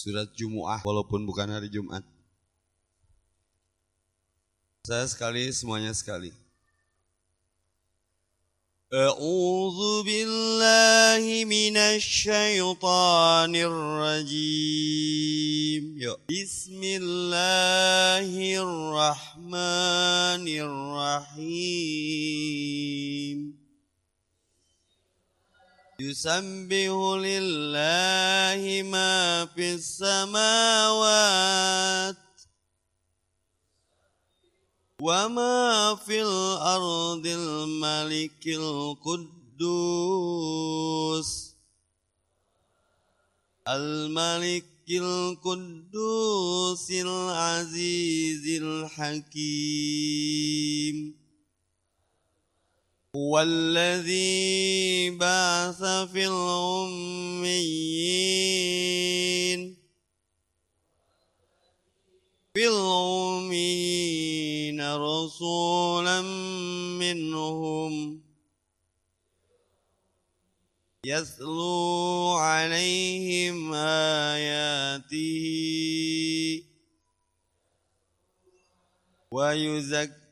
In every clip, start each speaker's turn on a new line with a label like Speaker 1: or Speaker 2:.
Speaker 1: surat Jumu'ah walaupun bukan hari Jumat. Saya sekali, semuanya sekali. أعوذ بالله من الشيطان الرجيم بسم الله الرحمن الرحيم يسبح لله ما في السماوات وما في الأرض الملك القدوس. الملك القدوس العزيز الحكيم. هو الذي بعث في الأميين. في الأمين رسولا منهم. يتلو عليهم آياته ويزكيهم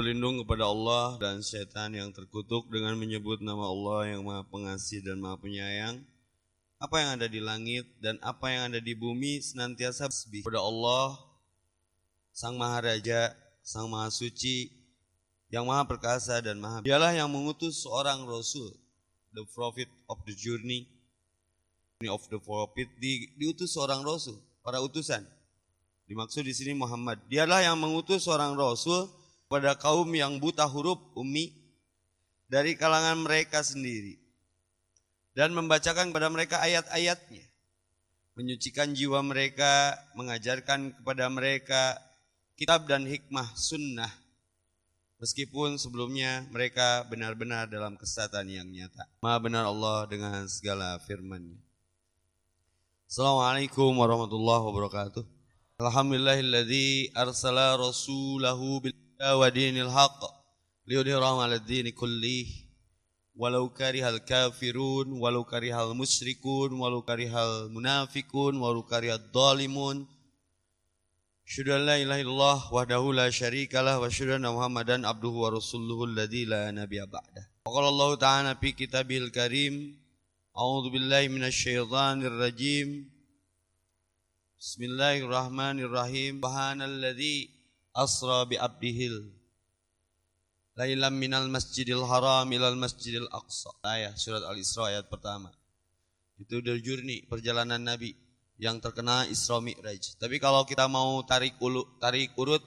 Speaker 1: Berlindung kepada Allah dan setan yang terkutuk dengan menyebut nama Allah yang maha pengasih dan maha penyayang apa yang ada di langit dan apa yang ada di bumi senantiasa bersabih kepada Allah Sang Maharaja, Sang Maha Suci, yang Maha Perkasa dan Maha. Dialah yang mengutus seorang Rasul, the Prophet of the Journey, of the Prophet, di, diutus seorang Rasul, para utusan. Dimaksud di sini Muhammad. Dialah yang mengutus seorang Rasul pada kaum yang buta huruf ummi dari kalangan mereka sendiri dan membacakan kepada mereka ayat-ayatnya. Menyucikan jiwa mereka, mengajarkan kepada mereka kitab dan hikmah sunnah. Meskipun sebelumnya mereka benar-benar dalam kesesatan yang nyata. Maha benar Allah dengan segala firman-Nya. Assalamualaikum warahmatullahi wabarakatuh. Alhamdulillahilladzi arsala rasulahu bil ودين الحق ليظهره على الدين كله. ولو كره الكافرون ولو كره المشركون ولو كره المنافقون ولو كره الظالمون. أشهد أن لا إله إلا الله وحده لا شريك له وأشهد أن محمدا عبده ورسوله الذي لا نبي بعده. وقال الله تعالى في كتابه الكريم أعوذ بالله من الشيطان الرجيم. بسم الله الرحمن الرحيم. سبحان الذي asra bi abdihil Lailam minal masjidil haram ilal masjidil aqsa. Ayat surat Al-Isra ayat pertama. Itu dari journey perjalanan Nabi yang terkena Isra Mi'raj. Tapi kalau kita mau tarik ulu, tarik urut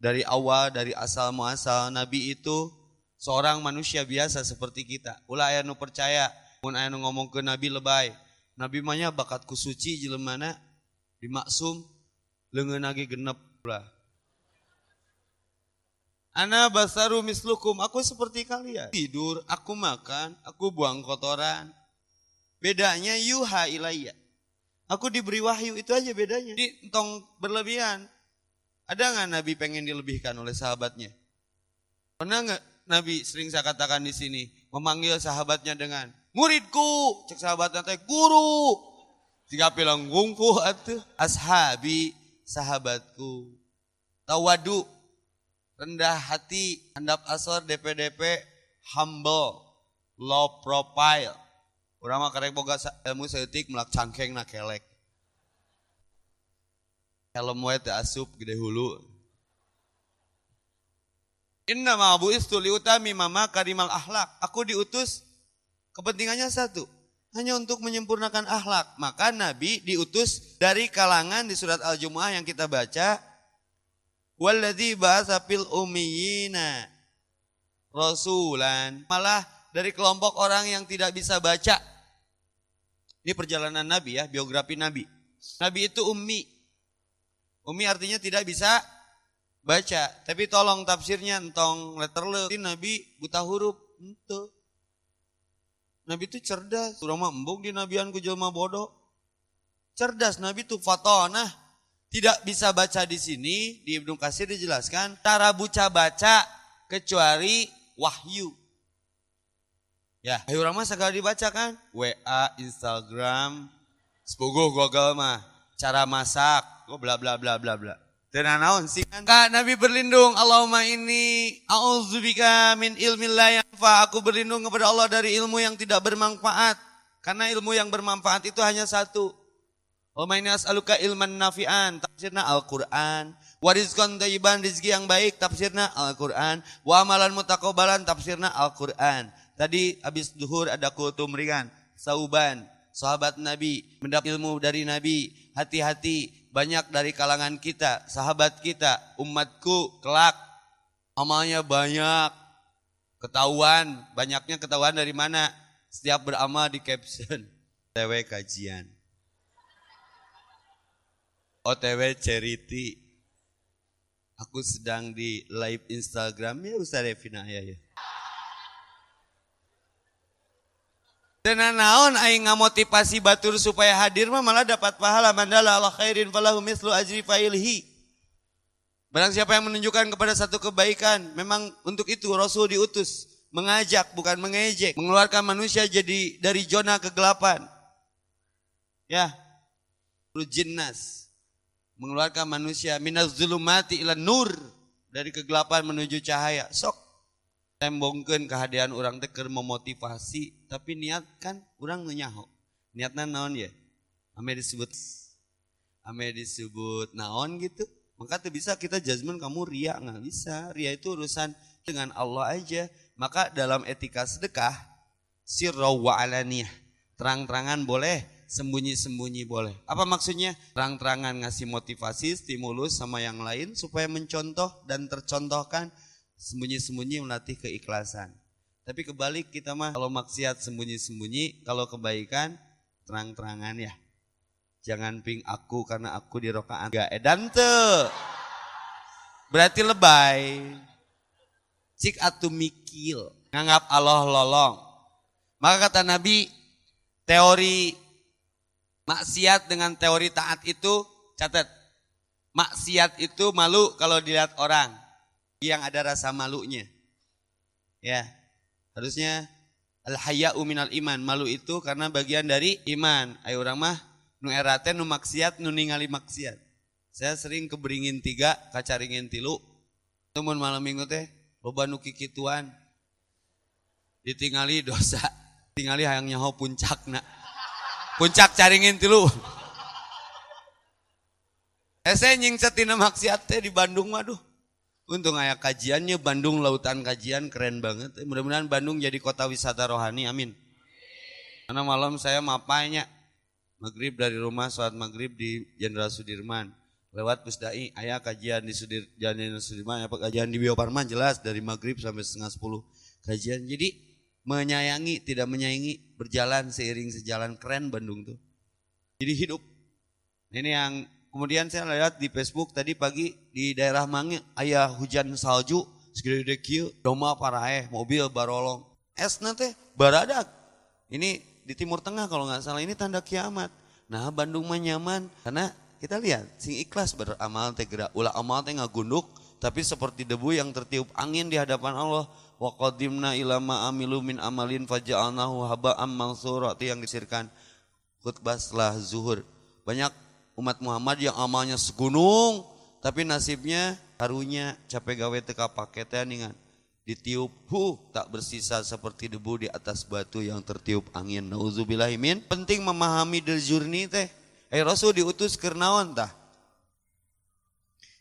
Speaker 1: dari awal dari asal muasal Nabi itu seorang manusia biasa seperti kita. Ulah aya nu percaya, mun aya nu ngomong ke Nabi lebay. Nabi mah bakat kusuci jelemana dimaksum leungeun lagi genep ulah. Ana basaru mislukum, aku seperti kalian. Tidur, aku makan, aku buang kotoran. Bedanya yuha ilayya. Aku diberi wahyu, itu aja bedanya. Di tong berlebihan. Ada nggak Nabi pengen dilebihkan oleh sahabatnya? Pernah nggak Nabi sering saya katakan di sini memanggil sahabatnya dengan muridku, cek sahabatnya teh guru. Jika bilang gungfu atuh ashabi sahabatku. Tawadu rendah hati, handap asor, DPDP, humble, low profile. Urang mah karek boga ilmu seetik melak cangkeng na kelek. Helm wae teh asup gede hulu. Inna ma abu istu liutami mama karimal ahlak. Aku diutus kepentingannya satu. Hanya untuk menyempurnakan ahlak. Maka Nabi diutus dari kalangan di surat Al-Jumu'ah yang kita baca Walladzi ba'atsa fil ummiyina rasulan. Malah dari kelompok orang yang tidak bisa baca. Ini perjalanan Nabi ya, biografi Nabi. Nabi itu ummi. Ummi artinya tidak bisa baca. Tapi tolong tafsirnya entong letter le. Nabi buta huruf. Itu. Nabi itu cerdas. Surah embung di nabian ku jelma bodoh. Cerdas Nabi itu fatonah. Tidak bisa baca di sini, di Ibnu Kasir dijelaskan, cara buca baca kecuali wahyu. Ya, ayo orang segala dibaca kan? WA, Instagram, sepuguh Google mah, cara masak, oh bla bla bla bla bla. Dan naon sih kan? Kak Nabi berlindung, Allahumma ini a'udzubika min ilmi la yanfa. Aku berlindung kepada Allah dari ilmu yang tidak bermanfaat. Karena ilmu yang bermanfaat itu hanya satu. Allahumma ini as'aluka ilman nafi'an. Tafsirna Al-Quran. Warizkon tayyiban rizki yang baik. Tafsirna Al-Quran. Wa amalan mutakobalan. Tafsirna Al-Quran. Tadi habis duhur ada kultum ringan. Sauban, sahabat Nabi, mendapat ilmu dari Nabi. Hati-hati, banyak dari kalangan kita, sahabat kita, umatku, kelak. Amalnya banyak, ketahuan. Banyaknya ketahuan dari mana? Setiap beramal di caption. OTW kajian. OTW charity. Aku sedang di live Instagram ya Ustaz Revina ya ya. Dan naon aing ngamotivasi batur supaya hadir mah malah dapat pahala mandala Allah khairin falahu mislu ajri failhi. Barang siapa yang menunjukkan kepada satu kebaikan, memang untuk itu Rasul diutus mengajak bukan mengejek, mengeluarkan manusia jadi dari zona kegelapan. Ya. Jinnas mengeluarkan manusia. Minaz zulumati ila nur. Dari kegelapan menuju cahaya. Sok. Tembongkeun kehadiran orang teh memotivasi. Tapi niat kan orang nyaho niatnya naon ya? Ame disebut ame disebut naon gitu. Maka tuh bisa kita judgment kamu ria. Nggak bisa. Ria itu urusan dengan Allah aja. Maka dalam etika sedekah sirra wa alaniyah. Terang-terangan boleh sembunyi-sembunyi boleh apa maksudnya terang-terangan ngasih motivasi stimulus sama yang lain supaya mencontoh dan tercontohkan sembunyi-sembunyi melatih keikhlasan. Tapi kebalik kita mah kalau maksiat sembunyi-sembunyi, kalau kebaikan terang-terangan ya. Jangan ping aku karena aku di rokaan gak edan tuh. Berarti lebay. Cik atu mikil. Nganggap Allah lolong. Maka kata Nabi, teori maksiat dengan teori taat itu catat. Maksiat itu malu kalau dilihat orang yang ada rasa malunya. Ya, harusnya al haya'u minal iman. Malu itu karena bagian dari iman. Ayo orang mah nu erate nu maksiat nu ningali maksiat. Saya sering keberingin tiga, kacaringin tilu. Temun malam minggu teh loba nu kikituan. Ditingali dosa. Tingali hayang nyaho puncakna. Puncak caringin tilu. Ese nyingset tina maksiat teh di Bandung waduh. Untung ayah kajiannya Bandung Lautan Kajian keren banget. Mudah-mudahan Bandung jadi kota wisata rohani. Amin. Karena malam saya mapanya maghrib dari rumah sholat maghrib di Jenderal Sudirman. Lewat Pusdai, ayah kajian di Sudir, Jenderal Sudirman, apa kajian di Bio Parman jelas dari maghrib sampai setengah sepuluh kajian. Jadi menyayangi, tidak menyayangi, berjalan seiring sejalan keren Bandung tuh. Jadi hidup. Ini yang Kemudian saya lihat di Facebook tadi pagi di daerah Mange ayah hujan salju segede kieu doma paraeh mobil barolong. Es nanti baradak. Ini di Timur Tengah kalau nggak salah ini tanda kiamat. Nah Bandung mah nyaman karena kita lihat sing ikhlas beramal teh gerak ulah amal teh ngagunduk tapi seperti debu yang tertiup angin di hadapan Allah wa qadimna ila ma amilu min amalin faja'alnahu haba'am mansura itu yang disirkan. Khutbah setelah zuhur. Banyak umat Muhammad yang amalnya segunung tapi nasibnya karunya capek gawe teka paketnya ningan ditiup hu tak bersisa seperti debu di atas batu yang tertiup angin. Nauzubillahimin penting memahami journey teh. Eh rasul diutus kernawan tah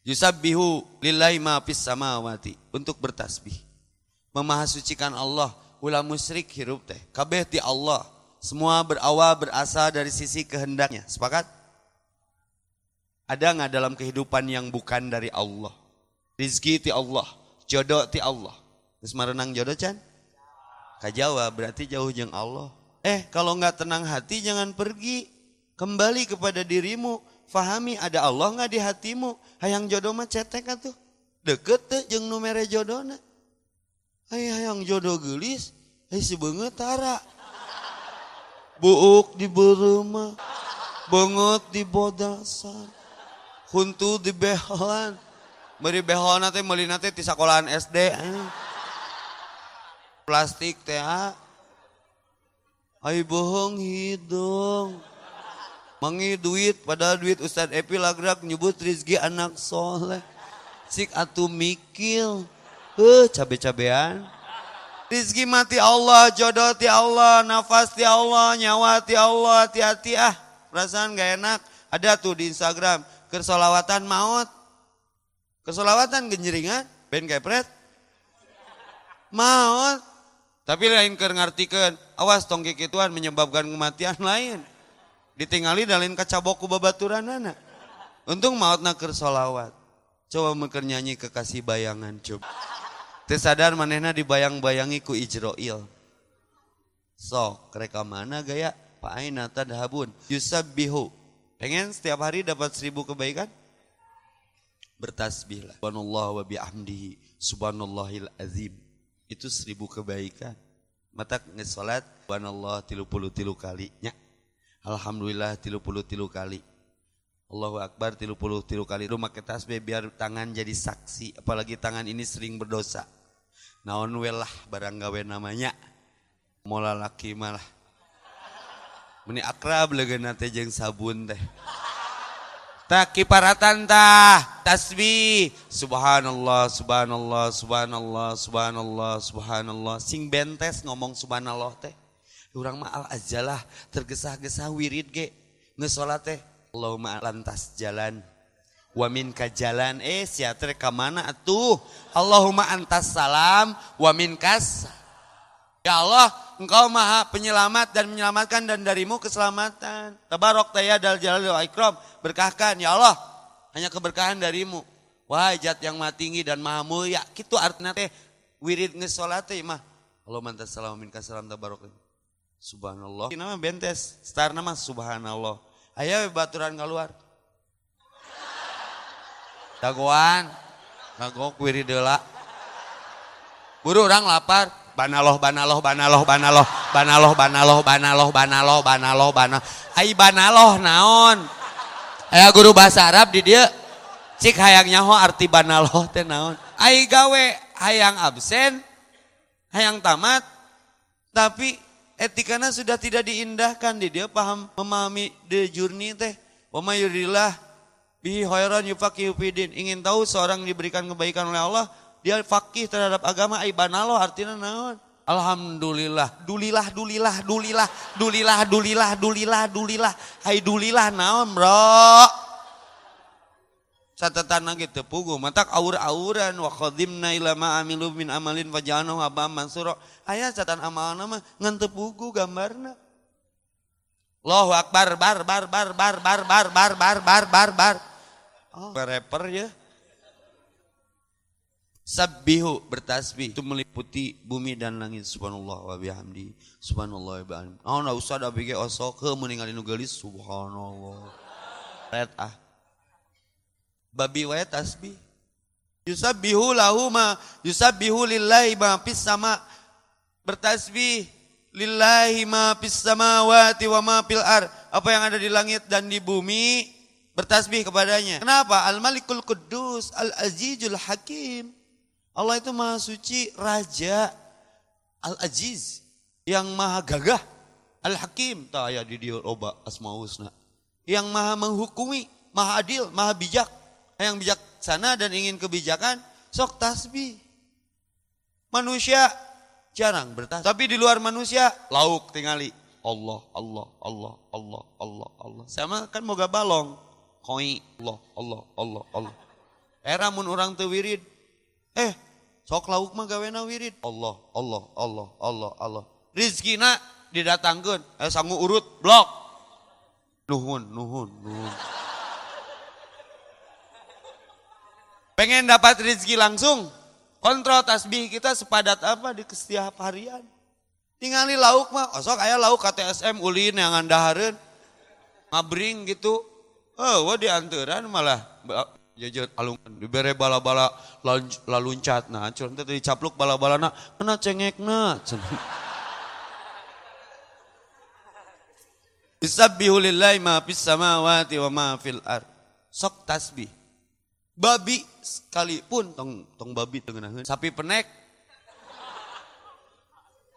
Speaker 1: yusabbihu lillahi ma fis samawati untuk bertasbih memahasucikan Allah ulah musyrik hirup teh kabeh ti Allah semua berawal berasal dari sisi kehendaknya sepakat ada nggak dalam kehidupan yang bukan dari Allah? Rizki ti Allah, jodoh ti Allah. Terus merenang jodoh can? Kajawa berarti jauh jeng Allah. Eh, kalau nggak tenang hati jangan pergi. Kembali kepada dirimu. Fahami ada Allah nggak di hatimu. Hayang jodoh mah cetek atuh. Deket tuh jeng numere jodohna. Hayang jodoh gelis. Hai si banget tara. Buuk di berema. Banget di bodasan. Huntu di behalan. Beri behalan teh meuli teh di sekolahan SD. Plastik teh Ayo bohong hidung. Mangi duit, padahal duit Ustadz Epi lagrak nyebut Rizki anak soleh. Sik atu mikil. Heh, cabe-cabean. Rizki mati Allah, jodoh ti Allah, nafas ti Allah, nyawa ti Allah, hati-hati ah. Perasaan gak enak. Ada tuh di Instagram, kersolawatan maut. Kersolawatan genjeringan, ben kepret. Maut. Tapi lain ker ngartikeun, awas tong kikituan menyebabkan kematian lain. Ditinggali dalin kacaboku babaturan anak. Untung maut nakir solawat. Coba mekir nyanyi kekasih bayangan coba. Tersadar manehna dibayang-bayangi ku ijroil. Sok, reka mana gaya? Pak Aina tadhabun. Yusabbihu. Pengen setiap hari dapat seribu kebaikan? Bertasbihlah. Subhanallah wa bihamdihi. Subhanallahil azim itu seribu kebaikan. Mata ngesolat, subhanallah tilu puluh tilu kalinya. Alhamdulillah tilu puluh tilu kali. Allahu Akbar tilu puluh tilu kali. Lu make tasbih biar tangan jadi saksi. Apalagi tangan ini sering berdosa. Naon welah barang gawe namanya. Mola laki malah. Meni akrab legeuna teh jeung sabun teh. Tak kiparatan tah tasbih subhanallah subhanallah subhanallah subhanallah subhanallah sing bentes ngomong subhanallah teh urang mah al ajalah tergesa-gesa wirid ge ngesolat teh Allahumma lantas jalan wa minka jalan eh sia teh ka mana atuh Allahumma antas salam wa minkas Ya Allah, engkau maha penyelamat dan menyelamatkan dan darimu keselamatan. Tabarok taya dal jalal wa ikram. Berkahkan, ya Allah, hanya keberkahan darimu. Wah, jat yang maha tinggi dan maha mulia. Gitu artinya teh wirid ngesolat teh mah. Allah mantas salam minka salam tabarok. Subhanallah. Ini nama bentes, star nama Subhanallah. Ayo baturan keluar. Dagoan, dagok wiri dela. Buru orang lapar. Banaloh, banaloh, banaloh, banaloh, banaloh, banaloh, banaloh, banaloh, banaloh, banaloh. Ai banaloh naon? Aya guru bahasa Arab di dia cik hayang nyaho arti banaloh teh naon? Ai gawe hayang absen, hayang tamat, tapi etikana sudah tidak diindahkan di. Dia paham memahami the journey teh. Wa mayurillah bihi khairan yufaqihu ingin tahu seorang diberikan kebaikan oleh Allah dia fakih terhadap agama ibanalo artinya naon? Alhamdulillah, dulilah, dulilah, dulilah, dulilah, dulilah, dulilah, dulilah, hai dulilah naon bro. Catatan lagi tepugu, matak aur-auran wa khadimna ila ma amilu min amalin faja'alnahu habam mansura. Aya catatan amal nama ngan tepugu gambarna. Allahu akbar bar bar bar bar bar bar bar bar bar bar bar. Oh, rapper ya. Sabbihu bertasbih itu meliputi bumi dan langit subhanallah wa bihamdi subhanallah wa bihamdi. Oh na usah da bige osok ke meninggalin nu subhanallah. Red ah. Babi wae tasbih. Yusabbihu lahu ma yusabbihu lillahi ma fis sama bertasbih lillahi ma fis samawati wa ma fil ar. Apa yang ada di langit dan di bumi bertasbih kepadanya. Kenapa? Al Malikul Quddus, Al Azizul Hakim. Allah itu maha suci, raja, al-aziz, yang maha gagah, al-hakim, tak ya di dia oba asma husna. Yang maha menghukumi, maha adil, maha bijak. Yang bijaksana dan ingin kebijakan, sok tasbih. Manusia jarang bertasbih. Tapi di luar manusia, lauk tingali. Allah, Allah, Allah, Allah, Allah, Allah. Sama kan moga balong. Koi, Allah, Allah, Allah, Allah. Era mun orang tewirid. Eh, Sok lauk mah gawena wirid. Allah, Allah, Allah, Allah, Allah. Rizkina didatangkan. Eh sanggup urut, blok. Nuhun, nuhun, nuhun. Pengen dapat rezeki langsung? Kontrol tasbih kita sepadat apa di setiap harian. Tingali lauk mah, osok aya lauk KTSM ulin yang andahareun. Ngabring gitu. Oh, wah dianturan malah jajar alungan dibere bala-bala laluncat nah curang teh dicapluk bala-bala na kena cengek na Bisabbihu lillahi ma fis samawati wa ma fil ar. Sok tasbih. Babi sekalipun tong tong babi teu Sapi penek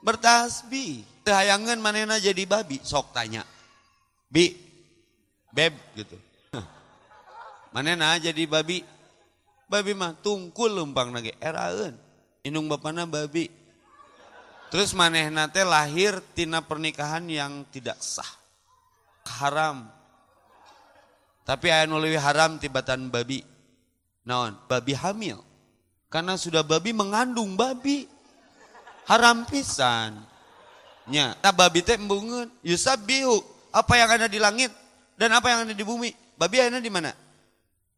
Speaker 1: bertasbih. Hayangan manena jadi babi, sok tanya. Bi, beb gitu. Manena jadi babi. Babi mah tungkul lempang nage eraeun. Inung bapana babi. Terus manehna teh lahir tina pernikahan yang tidak sah. Haram. Tapi aya nu haram tibatan babi. Naon? Babi hamil. Karena sudah babi mengandung babi haram pisan. Nya, nah babi teh embungeun, yusabihu, apa yang ada di langit dan apa yang ada di bumi. Babi ada di mana?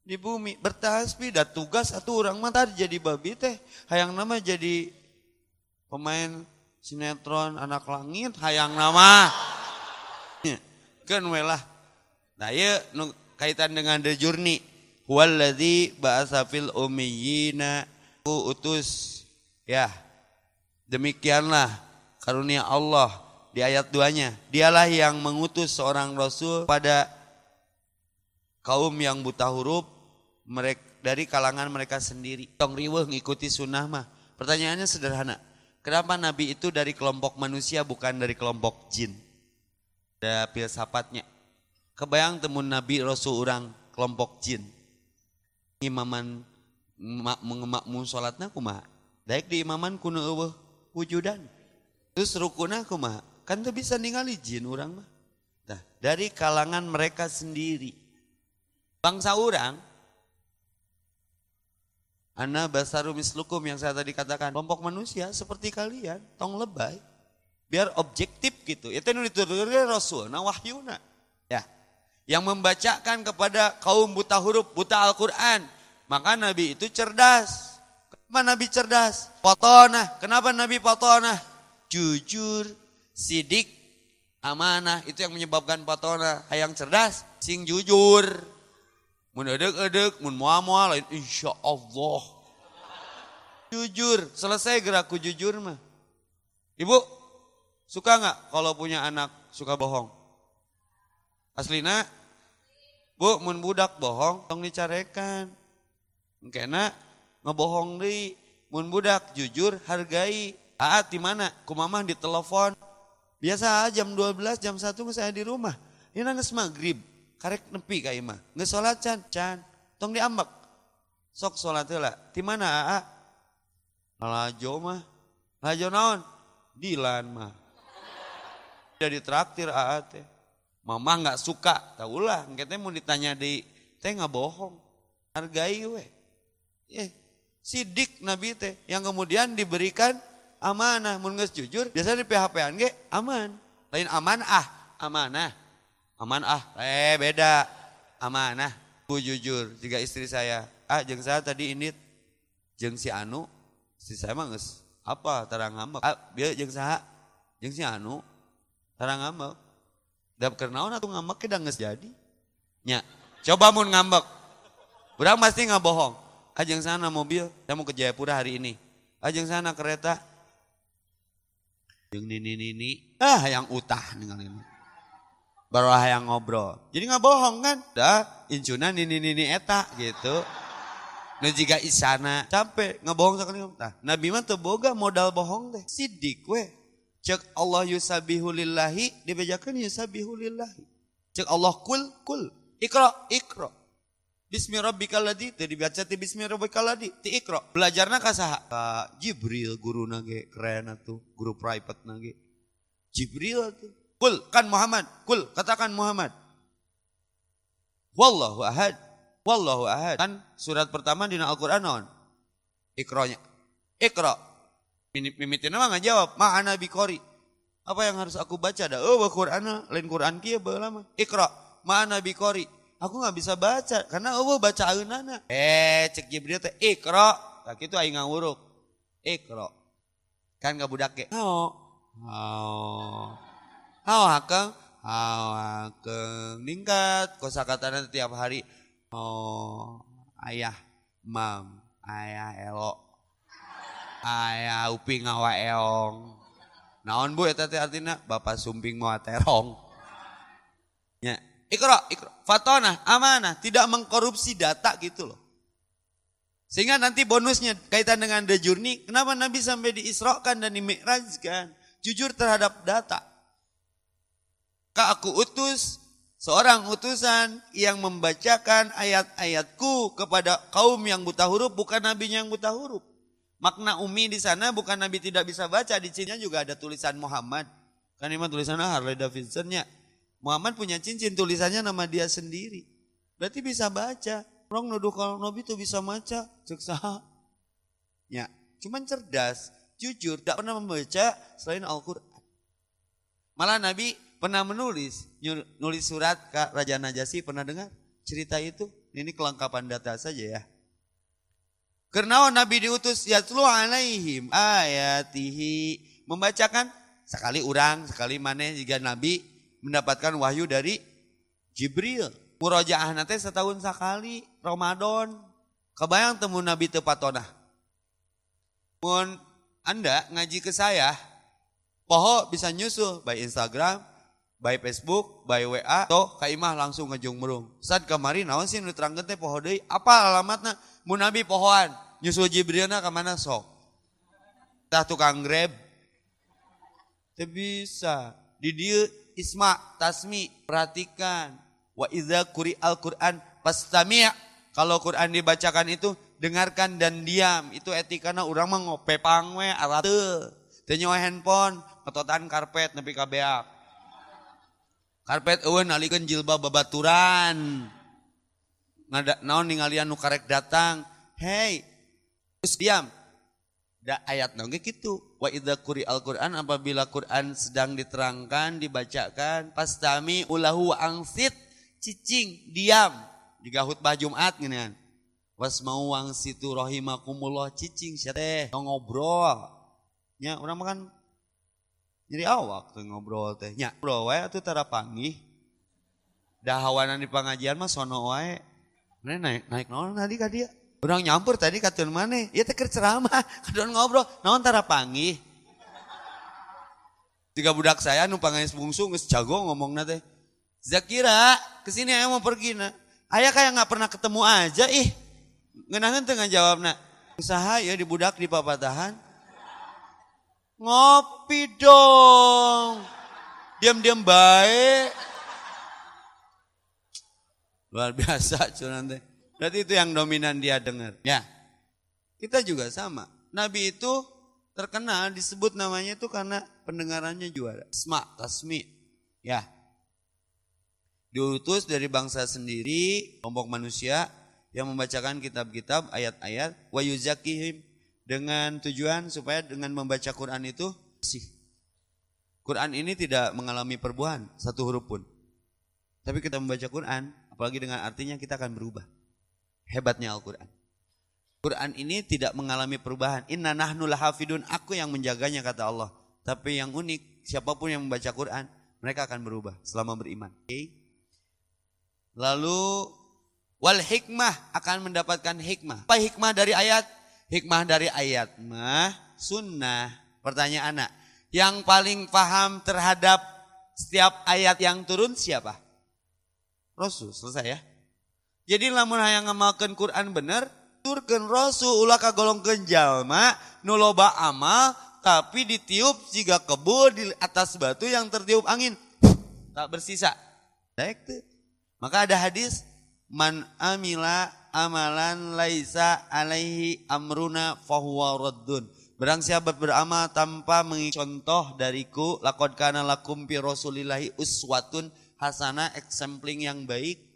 Speaker 1: Di bumi. Bertasbih dan tugas satu orang mah jadi babi teh. Hayang nama jadi pemain sinetron anak langit hayang nama. Kan welah. Nah, ya kaitan dengan the journey. Huwallazi ba'atsa fil ummiyina utus ya Demikianlah karunia Allah di ayat duanya. Dialah yang mengutus seorang rasul pada kaum yang buta huruf mereka dari kalangan mereka sendiri. Tong riweh ngikuti sunnah mah. Pertanyaannya sederhana. Kenapa Nabi itu dari kelompok manusia bukan dari kelompok jin? Ada filsafatnya. Kebayang temun Nabi Rasul orang kelompok jin. Imaman mengemakmu sholatnya kumaha. Daik di imaman kuno eueuh wujudan. Terus rukuna kumaha? Kan tuh bisa ningali jin orang mah. Nah, dari kalangan mereka sendiri. Bangsa orang, Ana basaru mislukum yang saya tadi katakan. Kelompok manusia seperti kalian, tong lebay. Biar objektif gitu. Itu yang diturunkan Rasul, nah wahyuna. Ya. Yang membacakan kepada kaum buta huruf, buta Al-Quran. Maka Nabi itu cerdas. Kenapa Nabi cerdas? Potona. Kenapa Nabi potona? Jujur, sidik, amanah. Itu yang menyebabkan potona. Hayang cerdas, sing jujur. Mun edek-edek, mun mual-mual, lain insya Allah. Jujur, selesai gerakku jujur mah. Ibu, suka nggak kalau punya anak suka bohong? Aslina, bu, mun budak bohong, tong dicarekan. Kena ngebohong di mun budak jujur hargai. Aat di mana? Ku mamah di telepon biasa jam 12 jam 1 saya di rumah. Ini nangis maghrib. Karek nepi ka imah. Nggak sholat can can tong diambak. Sok sholat lah di mana aa? Lajo mah. Lajo naon? Dilan mah. Jadi traktir aa teh. Mama nggak suka. Tahu lah kita mau ditanya di teh nggak bohong. Hargai we eh sidik Nabi teh. Yang kemudian diberikan amanah. Mun jujur biasanya di PHP-an ge aman. Lain aman ah amanah. Aman ah eh beda. Amanah. Bu jujur jika istri saya ah jeng saya tadi ini jeng si Anu istri saya mah geus apa tarang ngambek ah biar jeng saya jeng si Anu tarang ngambek dap kernaon atuh ngambek ke geus jadi? Nya coba mun ngambek. Urang pasti nggak bohong ajeng sana mobil, saya mau ke Jayapura hari ini. Ajeng sana kereta. Yang nini nini, ah yang utah ini. Baru yang ngobrol. Jadi nggak bohong kan? Dah, incuna nini nini eta gitu. Nah jika isana capek ngebohong sekali. Nah, Nabi mah boga modal bohong deh. Sidik we. Cek Allah yusabihu lillahi, dibejakan yusabihu lillahi. Cek Allah kul kul. Ikro ikro. Bismi rabbikal ladzi teu dibaca ti bismi rabbikal ladzi ti ikra. Belajarna Jibril guru nage keren atuh, guru private nage. Jibril atuh. Kul kan Muhammad, kul katakan Muhammad. Wallahu ahad. Wallahu ahad. Kan surat pertama di Al-Qur'an non. Ikronya. Ikra. Mimitina mah jawab, ma'ana bikori. Apa yang harus aku baca dah? Oh, Qur'an lain Qur'an kieu baheula mah. Ikra, ma'ana bikori. Aku nggak bisa baca karena Allah baca ayeunana. Eh cek Jibril teh ikra. Tak itu aing nguruk. Ikra. Kan gak budak ge. No. hao hao hakeng hao hakeng ningkat kosakatana tiap hari oh ayah mam ayah elok ayah uping ngawa eong naon bu eta teh artinya bapak sumping mau terong ikro ikro fatona amanah tidak mengkorupsi data gitu loh sehingga nanti bonusnya kaitan dengan the journey, kenapa Nabi sampai diisrokan dan dimi'rajkan? Jujur terhadap data. Kak aku utus seorang utusan yang membacakan ayat-ayatku kepada kaum yang buta huruf, bukan nabinya yang buta huruf. Makna umi di sana bukan nabi tidak bisa baca, di sini juga ada tulisan Muhammad. Kan ini tulisannya Harley Davidsonnya. Muhammad punya cincin tulisannya nama dia sendiri. Berarti bisa baca. Orang nuduh kalau Nabi itu bisa maca, cek Ya, cuman cerdas, jujur, tidak pernah membaca selain Al-Quran. Malah Nabi pernah menulis, nulis surat ke Raja Najasi, pernah dengar cerita itu? Ini kelengkapan data saja ya. Karena Nabi diutus yatlu alaihim ayatihi membacakan sekali orang sekali mana jika Nabi mendapatkan wahyu dari Jibril murojaah nanti setahun sekali Ramadan. Kebayang temu Nabi tepatona. Mun Anda ngaji ke saya, poho bisa nyusul by Instagram, by Facebook, by WA, atau kaimah langsung ngejung merung. Saat kemarin nawan sih nuterangkeun teh poho deui, apa alamatna? Mun Nabi pohoan, nyusul Jibrilna ke mana sok? Tah tukang grab. Teu bisa. Di dia Isma, Tasmi, perhatikan Wa idza al Qur'an pastami' kalau Quran dibacakan itu dengarkan dan diam. Itu etikana urang mah ngope pangwe arate. Teu handphone, ketotan karpet nepi ka beak. Karpet eueun alikeun jilbab babaturan. Ngada naon ningalian nu karek datang. Hey, terus diam. Da ayat nongge gitu. Wa idza al Qur'an apabila Quran sedang diterangkan, dibacakan, pastami ulahu angsit cicing diam. Di gahut bah Jumat kan. Mau wang situ rahimakumullah cicing teh? Ngobrol. Nya orang makan jadi awak tuh ngobrol teh. Nya bro wae atuh tara panggih dahawanan di pengajian mah sono wae. Naik naik naon tadi ka dia orang nyampur tadi katun mana ya teh ceramah kadon ngobrol naon tara panggih Tiga budak saya numpangnya bungsu geus jago ngomong teh Zakira, ke sini ayah mau pergi nak. Ayah kayak nggak pernah ketemu aja ih. Ngenahan tengah jawab nak. Usaha ya di budak di papatahan. Ngopi dong. Diam-diam baik. Luar biasa cuy nanti. Berarti itu yang dominan dia dengar. Ya. Kita juga sama. Nabi itu terkenal disebut namanya itu karena pendengarannya juara. Sma, tasmi. Ya diutus dari bangsa sendiri, kelompok manusia yang membacakan kitab-kitab, ayat-ayat, wa yuzakihim dengan tujuan supaya dengan membaca Quran itu sih. Quran ini tidak mengalami perubahan satu huruf pun. Tapi kita membaca Quran, apalagi dengan artinya kita akan berubah. Hebatnya Al-Quran. Quran ini tidak mengalami perubahan. Inna nahnu lahafidun, aku yang menjaganya kata Allah. Tapi yang unik, siapa pun yang membaca Quran, mereka akan berubah selama beriman. Okay? Lalu wal hikmah akan mendapatkan hikmah. Apa hikmah dari ayat? Hikmah dari ayat mah sunnah. Pertanyaan anak, yang paling paham terhadap setiap ayat yang turun siapa? Rasul, selesai ya. Jadi lamun hayang ngamalkeun Quran bener, turkeun Rasul ulah kagolongkeun jalma nu loba amal tapi ditiup jika kebul di atas batu yang tertiup angin. Tak bersisa. Daek tuh. Maka ada hadis man amila amalan laisa alaihi amruna fahuwa raddun. Berang siapa beramal tanpa mencontoh dariku lakon kana lakum fi rasulillahi uswatun hasanah exempling yang baik.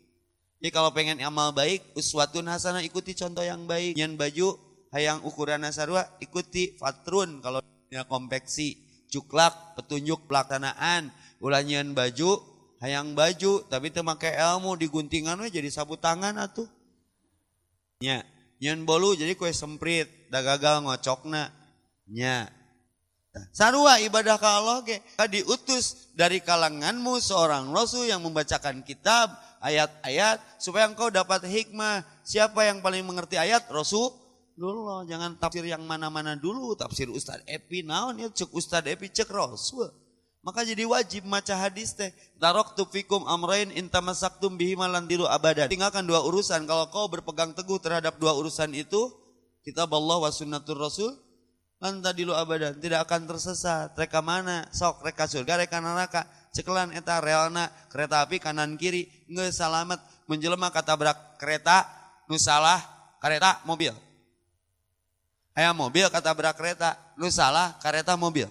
Speaker 1: Jadi kalau pengen amal baik uswatun hasanah ikuti contoh yang baik. Yang baju hayang ukuran nasarwa ikuti fatrun kalau ya konveksi cuklak petunjuk pelaksanaan ulanyan baju hayang baju tapi teu make ilmu diguntingan we jadi sabu tangan atuh nya nyen bolu jadi kue semprit da gagal ngocokna nya Sarua ibadah ke Allah ke. Diutus dari kalanganmu seorang rasul yang membacakan kitab, ayat-ayat supaya engkau dapat hikmah. Siapa yang paling mengerti ayat? Rasul dulu jangan tafsir yang mana-mana dulu. Tafsir Ustadz Epi naon ya? Cek Ustadz Epi cek Rasul. Maka jadi wajib maca hadis teh. Tu fikum amrain intamasaktum bihi malandiru abadan. Tinggalkan dua urusan. Kalau kau berpegang teguh terhadap dua urusan itu kitab Allah wa sunnatur rasul lantadilu abadan. Tidak akan tersesat. Reka mana? Sok reka surga reka neraka ceklan eta realna kereta api kanan kiri nge salamet menjelma kata berak kereta nusalah kereta mobil Ayah mobil kata berak kereta, lu salah kereta mobil.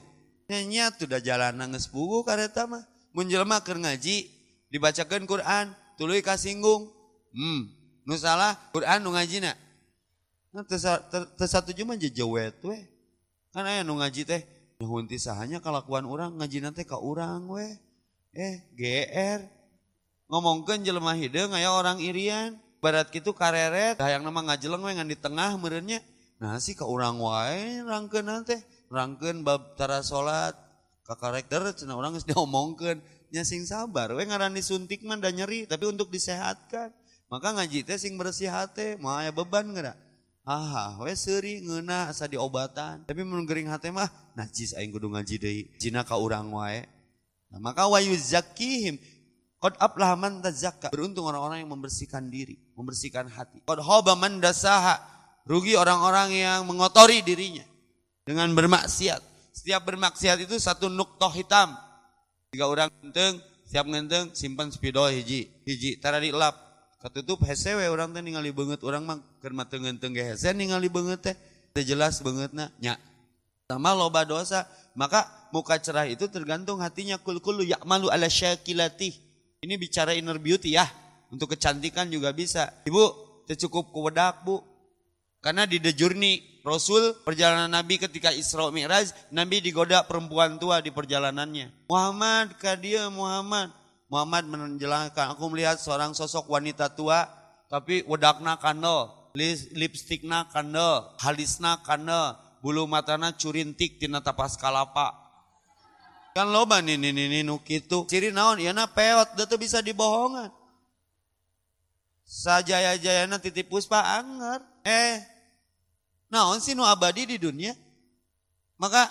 Speaker 1: Nya sudah jalan nangis buku kereta mah. Menjelma ke ngaji, dibacakan Quran, tuluy kasinggung. Hmm, nu salah Quran nu ngaji nak. Nah, tersatu cuma jejewet weh. Kan ayah nu ngaji teh, nuhun sahanya kelakuan orang ngaji nanti ke orang weh. Eh, GR. Ngomongkan jelema hidung aya orang irian. Barat gitu kareret, yang nama ngajeleng weh ngan di tengah merenya Nah sih ke orang wae rangkeun nanti rangkeun bab tara salat ka karakter cenah urang geus diomongkeun. Nya sabar we ngaran disuntik mah da nyeri tapi untuk disehatkan. Maka ngaji teh sing bersih hati mah aya beban geura ah we seuri ngeuna asa diobatan. Tapi mun gering hate mah najis aing kudu ngaji deui. Cina ka urang wae nah, maka wa yuzakkihim Qad aflaha man tazakka. Beruntung orang-orang yang membersihkan diri, membersihkan hati. Qad khaba man dasaha Rugi orang-orang yang mengotori dirinya dengan bermaksiat. Setiap bermaksiat itu satu nuktoh hitam. Jika orang ngenteng, siap ngenteng, simpan spido hiji. Hiji, tara di lap. Ketutup hesewe orang teh ningali banget. Orang mah keur mateu ngenteng ge hese ningali banget teh. Teu jelas banget na. Nya. Sama loba dosa. Maka muka cerah itu tergantung hatinya kul kulu ya'malu ala syakilatih. Ini bicara inner beauty ya. Untuk kecantikan juga bisa. Ibu, cukup kuwedak bu karena di The Journey Rasul perjalanan Nabi ketika Isra Mi'raj, Nabi digoda perempuan tua di perjalanannya. Muhammad, kadia Muhammad. Muhammad menjelaskan, aku melihat seorang sosok wanita tua, tapi wedakna kandel, lipstikna kandel, halisna kandel, bulu matana curintik tina tapas kalapa. Kan loba nih nih nih nuk itu. Ciri naon, iya na peot, itu bisa dibohongan. Sajaya-jayana titip puspa anger. Eh, naon sih nu abadi di dunia? Maka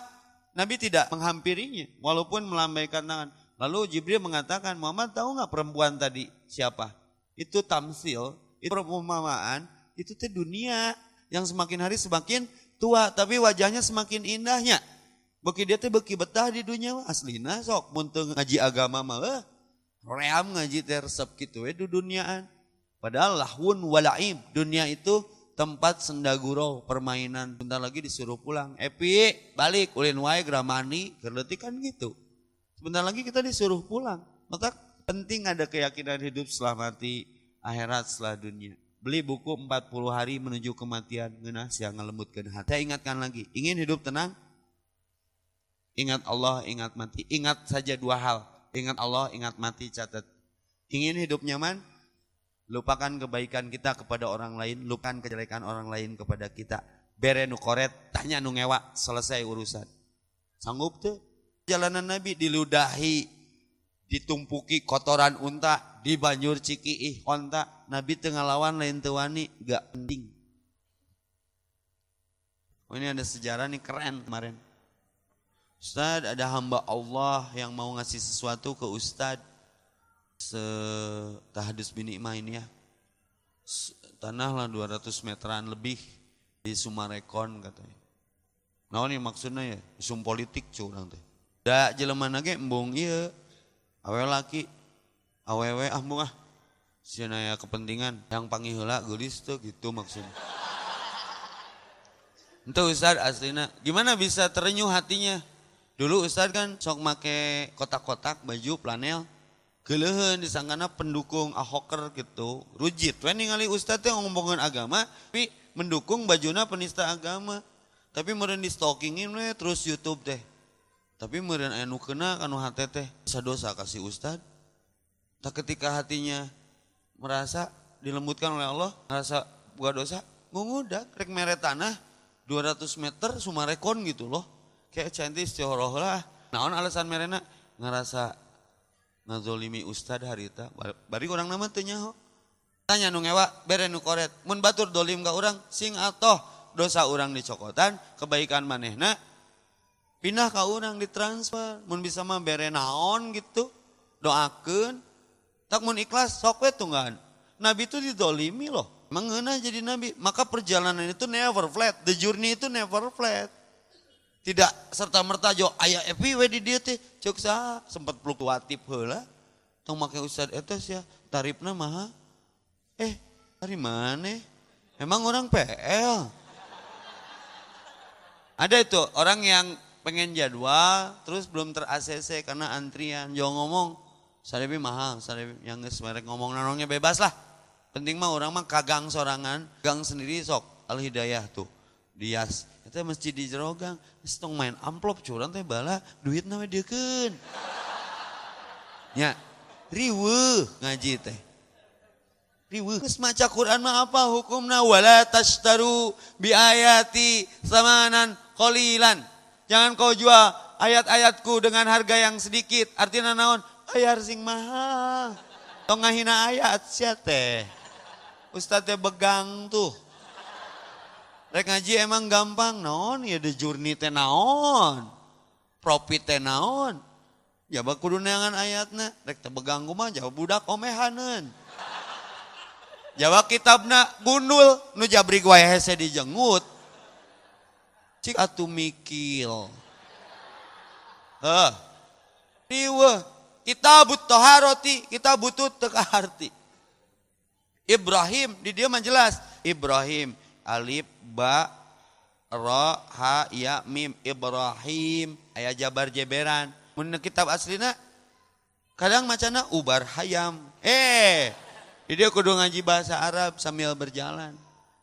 Speaker 1: Nabi tidak menghampirinya walaupun melambaikan tangan. Lalu Jibril mengatakan, Muhammad tahu nggak perempuan tadi siapa? Itu tamsil, itu perumpamaan, itu teh dunia yang semakin hari semakin tua, tapi wajahnya semakin indahnya. Beki dia teh beki betah di dunia aslina sok munteng ngaji agama mah eh, ream ngaji teh resep gitu we di duniaan. Padahal lahun walaim. Dunia itu tempat sendaguro permainan. Bentar lagi disuruh pulang. Epi balik ulin wae gramani. Kerletik kan gitu. Sebentar lagi kita disuruh pulang. Maka penting ada keyakinan hidup setelah mati. Akhirat setelah dunia. Beli buku 40 hari menuju kematian. Ngenah siang ngelembutkan hati. Saya ingatkan lagi. Ingin hidup tenang? Ingat Allah, ingat mati. Ingat saja dua hal. Ingat Allah, ingat mati, catat. Ingin hidup nyaman? Lupakan kebaikan kita kepada orang lain, lupakan kejelekan orang lain kepada kita. Bere nu koret, tanya nu ngewa, selesai urusan. Sanggup tuh? Jalanan Nabi diludahi, ditumpuki kotoran unta, di banjur ih onta. Nabi tengah lawan lain tewani, gak penting. Oh, ini ada sejarah nih keren kemarin. Ustad ada hamba Allah yang mau ngasih sesuatu ke Ustad setahadus bini ini ya. Tanah lah 200 meteran lebih di Sumarekon katanya. Nah ini maksudnya ya isum politik curang teh. Da jelema nage embung iya. Awe laki awewe ah ah siana ya kepentingan yang panggihula gelis tuh gitu maksudnya Ente Ustaz aslinya, gimana bisa terenyuh hatinya? Dulu Ustaz kan sok make kotak-kotak baju planel, Kelehen disangkana pendukung ahoker gitu. Rujit. Wen ningali ustadz yang ngomongin agama, tapi mendukung bajuna penista agama. Tapi meren di stalkingin we terus YouTube teh. Tapi meren anu kena kanu hati teh dosa kasih ustadz. Tak ketika hatinya merasa dilembutkan oleh Allah, merasa buat dosa, ngungudak, rek mere tanah 200 meter sumarekon gitu loh. kayak cantik istihoroh lah. Naon alasan merena ngerasa ngazolimi ustad harita. Bari orang nama tanya. Tanya nu ngewa bere nu koret. Mun batur dolim ka orang sing atoh dosa orang dicokotan kebaikan manehna pindah ka orang ditransfer. Mun bisa mah bere naon gitu. Doakeun. Tak mun ikhlas sok we tunggan. Nabi itu didolimi loh. Mengena jadi nabi. Maka perjalanan itu never flat. The journey itu never flat. Tidak serta merta jo ayah epi we di dia teh cek sah sempat fluktuatif heula. Tong make ustad etos ya tarifna mah. Eh, dari mana? Emang orang PL. Ada itu orang yang pengen jadwal terus belum ter ACC karena antrian. Jo ngomong, sarebi mahal, sarebi yang geus ngomong nanongnya bebas lah. Penting mah orang mah kagang sorangan, gang sendiri sok al hidayah tuh. Dias kita masjid di jerogang, setong main amplop curang teh bala duit nama dia kan. Ya, riwe ngaji teh. Riwe. Maca Quran mah apa hukumna wala tashtaru bi ayati samanan qalilan. Jangan kau jual ayat-ayatku dengan harga yang sedikit. Artinya naon? ayar sing mahal. Tong ngahina ayat sia teh. Ustaz teh begang tuh. Rek ngaji emang gampang naon ya de journey teh naon. Profit teh naon. Ya kudu neangan ayatna. Rek teh begang mah jawab budak omehaneun. Jawab kitabna gundul nu jabrig wae hese dijengut. Cik atuh mikil. Heh. Riweuh kita butuh haroti, kita butuh teka arti. Ibrahim di dia menjelas Ibrahim alif ba ro ha ya mim Ibrahim ayah jabar jeberan. Mun kitab aslina kadang macana ubar hayam. Eh dia kudu ngaji bahasa Arab sambil berjalan.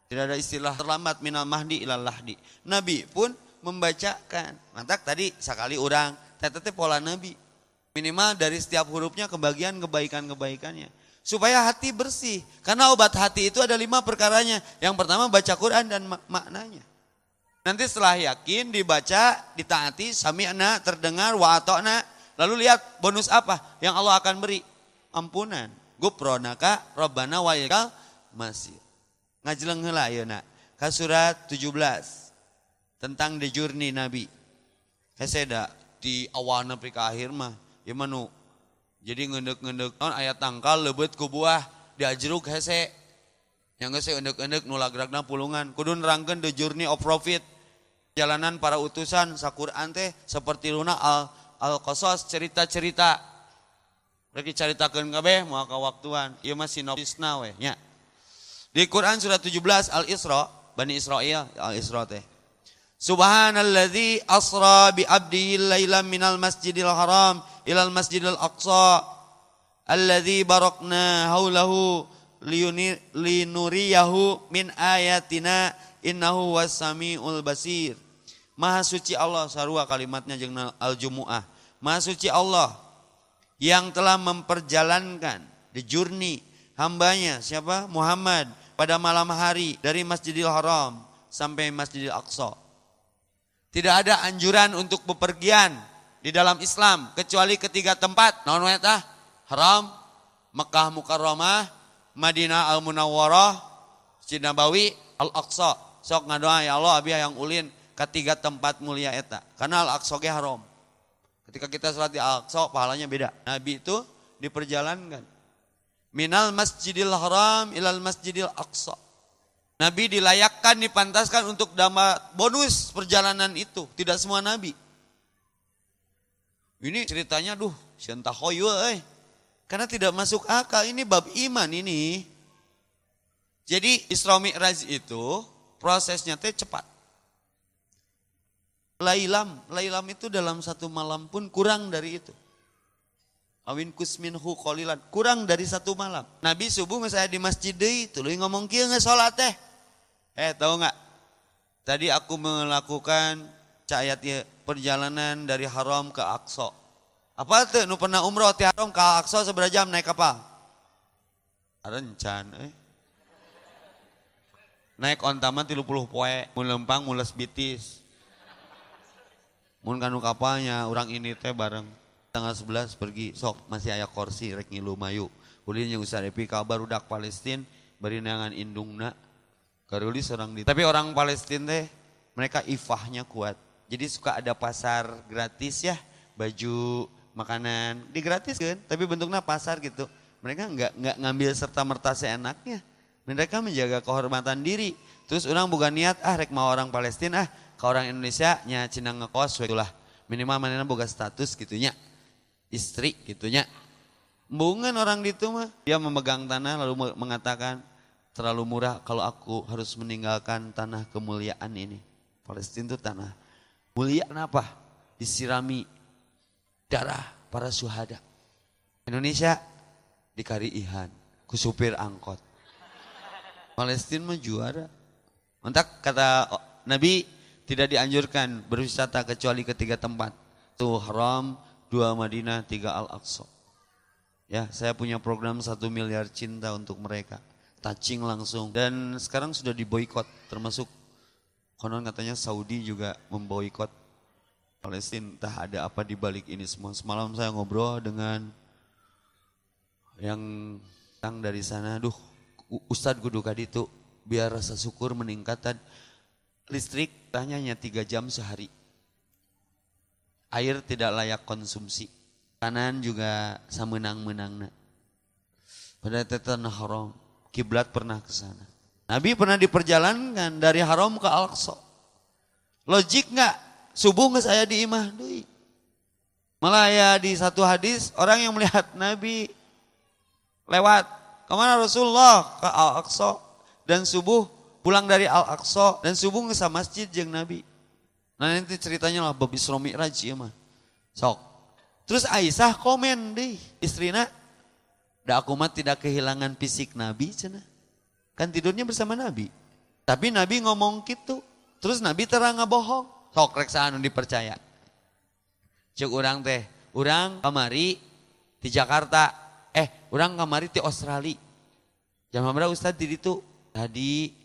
Speaker 1: Tidak ada istilah terlambat minal mahdi ilal lahdi. Nabi pun membacakan. Mantak tadi sekali orang tete pola nabi minimal dari setiap hurufnya kebagian kebaikan-kebaikannya supaya hati bersih. Karena obat hati itu ada lima perkaranya. Yang pertama baca Quran dan mak maknanya. Nanti setelah yakin dibaca, ditaati, sami'na, terdengar, wa'atokna. Lalu lihat bonus apa yang Allah akan beri. Ampunan. Gupronaka, Robbana, wa'ikal, masih. Ngajeleng heula nak. Kasurat 17. Tentang the journey Nabi. Heseda di awal nabi ke akhir mah. Ya manu jadi ngendek-ngendek non ayat tangkal lebet ku buah diajruk hese. Yang hese endek-endek nulagragna pulungan. Kudu nerangkeun the journey of profit. Jalanan para utusan sakuran teh seperti luna al al qasas cerita-cerita. Rek caritakeun kabeh moal kawaktuan. Ieu mah sinopsisna we nya. Di Quran surat 17 Al-Isra, Bani Israel Al-Isra teh. Subhanalladzi asra bi abdihi lailan minal masjidil haram ilal masjidil aqsa alladzi barakna haulahu linuriyahu min ayatina innahu wassamiul basir. Maha suci Allah sarua kalimatnya jeung al-jumuah. Maha suci Allah yang telah memperjalankan the journey hambanya siapa? Muhammad pada malam hari dari Masjidil Haram sampai Masjidil Aqsa tidak ada anjuran untuk bepergian di dalam Islam kecuali ketiga tempat. Naon eta? Haram, Mekah Mukarramah, Madinah Al Munawwarah, Masjid Nabawi, Al Aqsa. Sok ngadoa ya Allah abi yang ulin ketiga tempat mulia eta. Karena Al Aqsa ge haram. Ketika kita salat di Al Aqsa pahalanya beda. Nabi itu diperjalankan. Minal Masjidil Haram ilal Masjidil Aqsa. Nabi dilayakkan, dipantaskan untuk dapat bonus perjalanan itu. Tidak semua Nabi. Ini ceritanya, duh, hoyo, eh. Karena tidak masuk akal, ini bab iman ini. Jadi Isra Mi'raj itu prosesnya teh cepat. Lailam, lailam itu dalam satu malam pun kurang dari itu. Awin kusminhu kolilan, kurang dari satu malam. Nabi subuh misalnya di masjid itu, lu ngomong kia nggak sholat teh. Eh tahu nggak? Tadi aku melakukan cayat ya, perjalanan dari Haram ke Aqsa. Apa tuh? Nu pernah umroh di Haram ke Aqsa seberapa jam naik kapal? Rencan eh. Naik ontaman 30 poe, mulempang mules bitis. Mun kanu kapalnya orang ini teh bareng tanggal 11 pergi sok masih ayah kursi rek ngilu mayu. Ulin yang usah depi kabar udak Palestin beri neangan indungna. Karuli seorang di. Tapi orang Palestin teh mereka ifahnya kuat. Jadi suka ada pasar gratis ya, baju, makanan, digratis kan, tapi bentuknya pasar gitu. Mereka nggak nggak ngambil serta merta seenaknya. Mereka menjaga kehormatan diri. Terus orang bukan niat ah rek mau orang Palestina ah ke orang Indonesia nya cina ngekos itulah minimal mana boga status gitunya istri gitunya bungan orang itu mah dia memegang tanah lalu mengatakan terlalu murah kalau aku harus meninggalkan tanah kemuliaan ini Palestina itu tanah Mulia kenapa? Disirami darah para syuhada. Indonesia dikari ihan, ku supir angkot. Palestina mah juara. Untuk kata Nabi tidak dianjurkan berwisata kecuali ketiga tempat. Tuh haram, dua Madinah, tiga Al-Aqsa. Ya, saya punya program satu miliar cinta untuk mereka. Touching langsung. Dan sekarang sudah diboykot termasuk Konon katanya Saudi juga memboikot Palestina. Entah ada apa di balik ini semua. Semalam saya ngobrol dengan yang datang dari sana. Duh, Ustadz Kudu itu biar rasa syukur meningkatkan listrik hanya tiga jam sehari. Air tidak layak konsumsi. Kanan juga samenang-menang. Pada tetan haram, kiblat pernah ke sana. Nabi pernah diperjalankan dari haram ke Al-Aqsa. Logik nggak? Subuh nggak saya di imah dui. Malah ya di satu hadis orang yang melihat Nabi lewat ke mana Rasulullah ke Al-Aqsa dan subuh pulang dari Al-Aqsa dan subuh sama masjid jeng Nabi. Nah nanti ceritanya lah babi Isra Mi'raj ya mah. Sok. Terus Aisyah komen deh istrina. Da aku mah tidak kehilangan fisik Nabi cina. Kan tidurnya bersama Nabi. Tapi Nabi ngomong gitu. Terus Nabi terang bohong. Sok reksaan dipercaya. Cuk orang teh. Orang kamari di Jakarta. Eh, orang kamari di Australia. Jam berapa Ustaz di itu? Tadi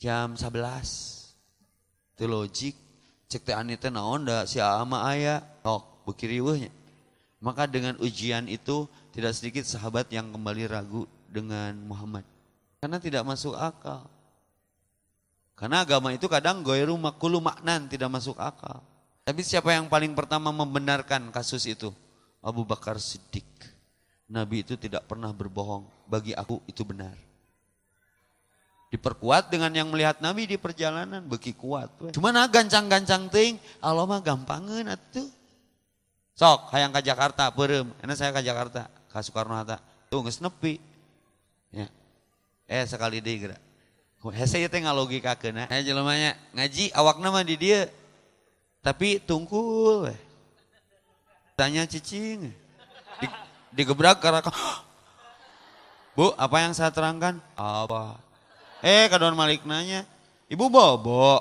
Speaker 1: jam 11. Itu logik. Cek teh ani teh naon da si ama aya. Sok bekiriweuhnya. Maka dengan ujian itu tidak sedikit sahabat yang kembali ragu dengan Muhammad. Karena tidak masuk akal. Karena agama itu kadang goyru makulu maknan tidak masuk akal. Tapi siapa yang paling pertama membenarkan kasus itu? Abu Bakar Siddiq. Nabi itu tidak pernah berbohong. Bagi aku itu benar. Diperkuat dengan yang melihat Nabi di perjalanan. Bagi kuat. Cuma nah gancang-gancang ting. Allah mah gampangan atuh. Sok, hayang ke Jakarta, perem. Enak saya ke Jakarta, ke Soekarno-Hatta. Tuh, ngesnepi. Ya. Eh sekali deh gerak. Hese itu logika kena. Eh jelamanya ngaji awak nama di dia. Tapi tungkul. Tanya cicing. Di, digebrak karena Bu, apa yang saya terangkan? Apa? Eh, kadon Malik nanya, Ibu bobo.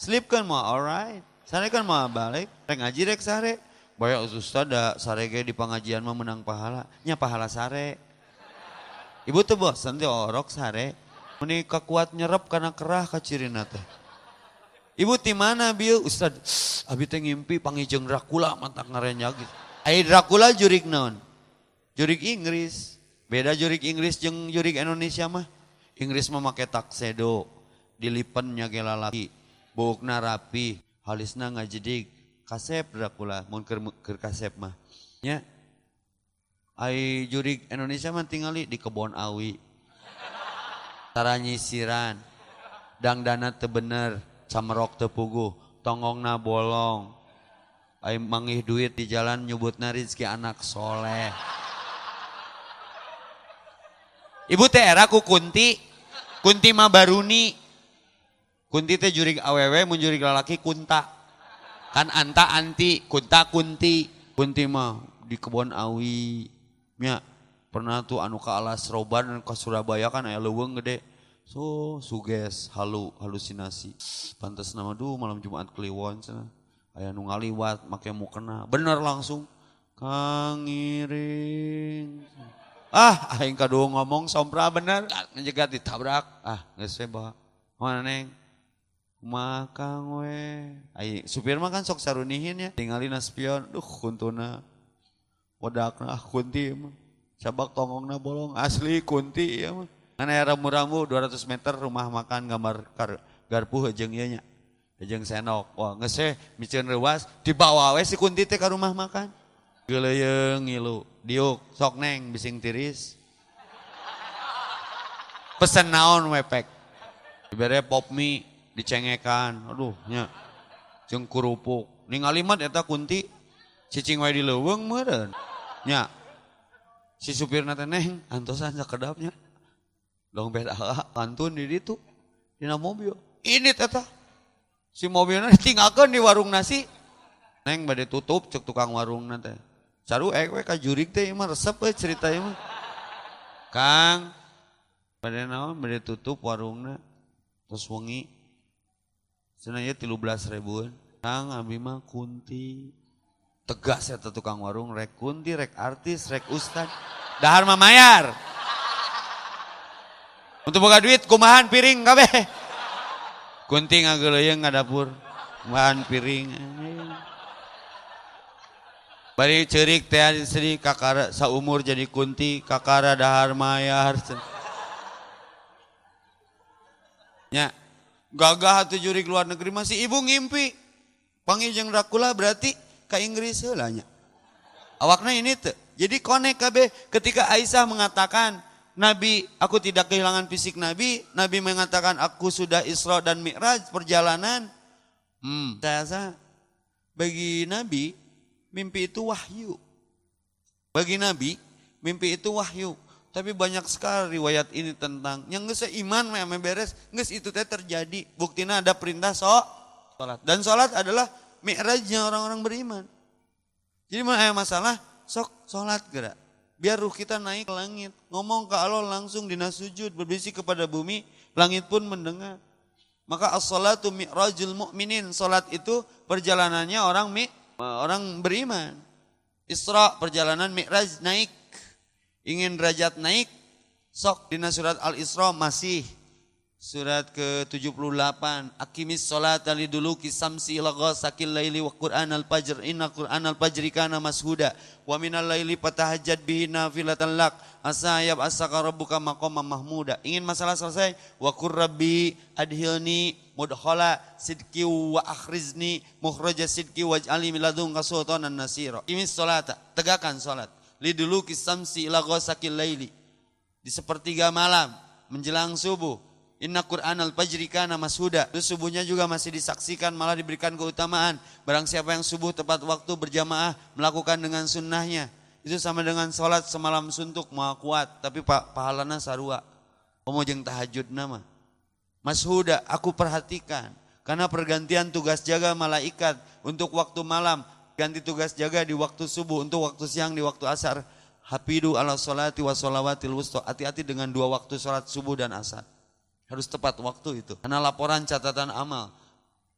Speaker 1: Sleep kan mau alright. Sare kan mau balik. Rek ngaji rek sare. Banyak ustaz ada sare di pengajian mau menang pahala. Nya pahala sare. Ibu tuh bosan teh orok sare. Ini kuat nyerap karena kerah kacirina teh. Ibu di mana bieu Ustad? Abi teh ngimpi pangijeng Dracula mantak ngarenya gitu. Ai Dracula jurik naon? Jurik Inggris. Beda jurik Inggris jeung jurik Indonesia mah. Inggris make taksedo, dilipennya ge lalaki, buukna rapi, halisna ngajedik, kasep Dracula, mun keur kasep mah. Nya Ai jurik Indonesia mah tinggali di kebon awi. Tara nyisiran. Dang dana teu bener, camerok teu tongongna bolong. Ai mangih duit di jalan nyebutna rezeki anak soleh. Ibu teh era ku Kunti, Kunti mah baruni. Kunti teh jurig awewe mun jurig lalaki kunta. Kan anta anti, kunta kunti. Kunti mah di kebon awi. Ya, pernah tuh anu ke alas roban ke Surabaya kan aya leuweung gede. So, suges, halu, halusinasi. Pantas nama duh malam Jumat Kliwon sana. Aya nu ngaliwat make mukena. Bener langsung. Kang ngiring. Ah, aing kadu ngomong sompra bener. Ngejegat ditabrak. Ah, geus we bawa. Mana neng? Makang we. Ay, supir mah kan sok sarunihin ya. Tinggalin spion. Duh kuntuna. Wadakna ah kunti mah. Sabak tongongna bolong. Asli kunti ya mah. Karena ya rambu-rambu 200 meter rumah makan gambar kar, garpu hejeng ianya. Hejeng senok. Wah ngese micen rewas. Dibawa we si kunti teh ke rumah makan. Geleyeng ngilu. Diuk sok neng bising tiris. Pesen naon wepek. Ibere pop mie dicengekan. Aduh nya. Jeung kurupuk. Ningali mah eta kunti cicing wae di leuweung meureun. Nya. Si supir teh neng antosan sakedapnya. Dong beda kantun di ditu dina mobil. Ini teta. Si mobilnya ditinggalkan di warung nasi. Neng bade tutup cek tukang warung nanti. Caru eh we ka jurik teh mah resep we cerita mah. Kang, bade naon bade tutup warungna. Terus wengi. Tilu belas ribuan. Kang abi mah kunti. Tegas ya tukang warung rek kunti, rek artis, rek ustad. Dahar mah mayar. Untuk buka duit kumahan piring kabeh. Kunti ngageleuyeung ngadapur. Kumahan piring. Bari cerik teh sedih kakara saumur jadi kunti, kakara dahar mayar. Nya, gagah atuh jurik luar negeri masih ibu ngimpi. Panggil jeung Dracula berarti ke Inggris heula nya. Awakna ini tuh. Jadi konek kabeh ketika Aisyah mengatakan, Nabi, aku tidak kehilangan fisik Nabi. Nabi mengatakan aku sudah Isra dan Mi'raj perjalanan. Hmm, bagi Nabi mimpi itu wahyu. Bagi Nabi mimpi itu wahyu. Tapi banyak sekali riwayat ini tentang yang nggak seiman memang beres, nggak itu teh terjadi. Buktinya ada perintah so, sholat. Dan sholat adalah mi'rajnya orang-orang beriman. Jadi mana masalah sok sholat gerak. Biar ruh kita naik ke langit. Ngomong ke Allah langsung dinas sujud. Berbisik kepada bumi. Langit pun mendengar. Maka as-salatu mi'rajul mu'minin. Salat itu perjalanannya orang mi, orang beriman. Isra perjalanan mi'raj naik. Ingin derajat naik. Sok dina surat Al-Isra masih Surat ke-78 Akimis sholat ali dulu kisamsi ila ghasakil laili wa Qur'an al-fajr Inna Qur'an al-fajri kana mashuda Wa minal laili patahajjad bihi nafilatan lak Asa yab asaka rabbuka maqama mahmuda. Ingin masalah selesai? Wa kur rabbi adhilni mudkhala sidki wa akhrizni Mukhraja sidki waj'ali miladunka sultanan nasira. Akimis sholata Tegakkan sholat Lidulu kisamsi ila ghasakil laili. Di sepertiga malam menjelang subuh Inna Quran al-Fajri kana mashuda. Terus subuhnya juga masih disaksikan malah diberikan keutamaan. Barang siapa yang subuh tepat waktu berjamaah melakukan dengan sunnahnya. Itu sama dengan sholat semalam suntuk mau kuat. Tapi pahalana sarua. Pemujeng tahajud nama. Mashuda aku perhatikan. Karena pergantian tugas jaga malaikat untuk waktu malam. Ganti tugas jaga di waktu subuh. Untuk waktu siang di waktu asar. Hafidu ala sholati wa sholawatil wusto. Hati-hati dengan dua waktu sholat subuh dan asar. Harus tepat waktu itu. Karena laporan catatan amal.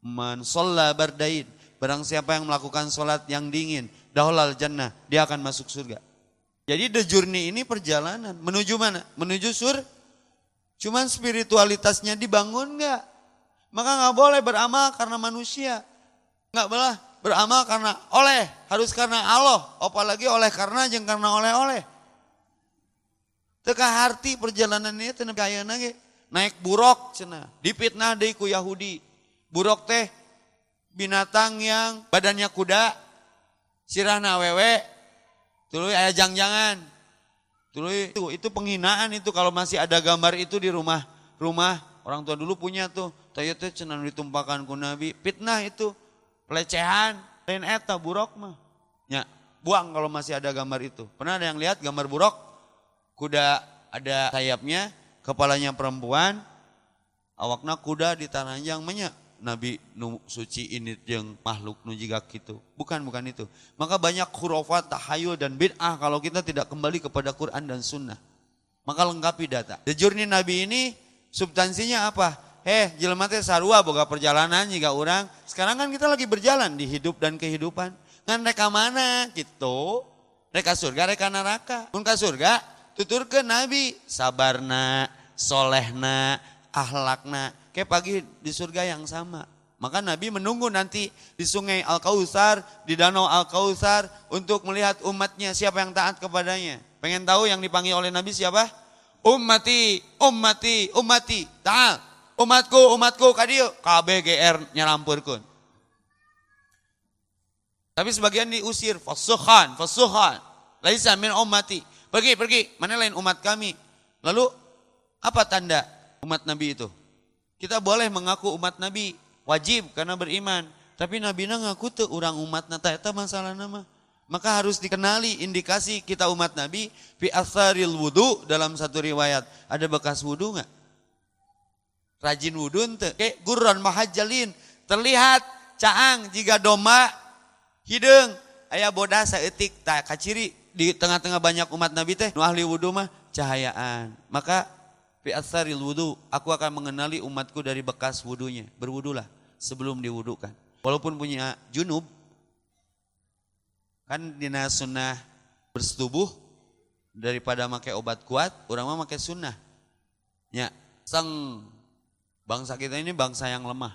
Speaker 1: Man sholla bardain. Barang siapa yang melakukan sholat yang dingin. Dahulal jannah. Dia akan masuk surga. Jadi the journey ini perjalanan. Menuju mana? Menuju sur. Cuman spiritualitasnya dibangun nggak? Maka nggak boleh beramal karena manusia. Nggak boleh beramal karena oleh. Harus karena Allah. Apalagi oleh karena jangan karena oleh-oleh. Teka harti perjalanan ini tenan kaya nage naik buruk cina. Dipitnah deui ku Yahudi. Buruk teh binatang yang badannya kuda sirahna wewe tuluy aya jang-jangan. Tuluy itu itu penghinaan itu kalau masih ada gambar itu di rumah rumah orang tua dulu punya tuh. Tanya teh cenah ditumpakan ku Nabi. Fitnah itu pelecehan. Lain eta buruk mah. Ya buang kalau masih ada gambar itu. Pernah ada yang lihat gambar buruk? Kuda ada sayapnya kepalanya perempuan, awakna kuda di tanah yang banyak. Nabi nu suci ini yang makhluk nu jika gitu. Bukan, bukan itu. Maka banyak khurafat, tahayul dan bid'ah kalau kita tidak kembali kepada Quran dan sunnah. Maka lengkapi data. The journey Nabi ini substansinya apa? Heh, jelema teh sarua boga perjalanan jika orang. Sekarang kan kita lagi berjalan di hidup dan kehidupan. Ngan reka mana gitu? Reka surga, reka neraka. Pun surga, tutur ke Nabi sabarna solehna ahlakna. Kayak pagi di surga yang sama. Maka Nabi menunggu nanti di sungai Al-Kautsar, di danau Al-Kautsar untuk melihat umatnya siapa yang taat kepadanya. Pengen tahu yang dipanggil oleh Nabi siapa? Ummati, ummati, ummati. Ta'al. Umatku, umatku, kadiu. KBGR nyalampurkun. Tapi sebagian diusir. Fasuhan, fasuhan. Laisa min ummati. Pergi, pergi. Mana lain umat kami. Lalu apa tanda umat Nabi itu? Kita boleh mengaku umat Nabi wajib karena beriman. Tapi Nabi ngaku tuh orang umat nata itu masalah nama. Maka harus dikenali indikasi kita umat Nabi fi asaril wudu dalam satu riwayat. Ada bekas wudu nggak? Rajin wudu ente. Kayak gurun mahajalin. Terlihat caang jika doma hidung. Ayah boda seetik tak kaciri di tengah-tengah banyak umat Nabi teh. Ahli wudu mah cahayaan. Maka Fi asaril wudu, aku akan mengenali umatku dari bekas wudunya. Berwudulah sebelum diwudukan. Walaupun punya junub, kan dina sunnah bersetubuh daripada pakai obat kuat, orang mah pakai sunnah. Ya, sang bangsa kita ini bangsa yang lemah.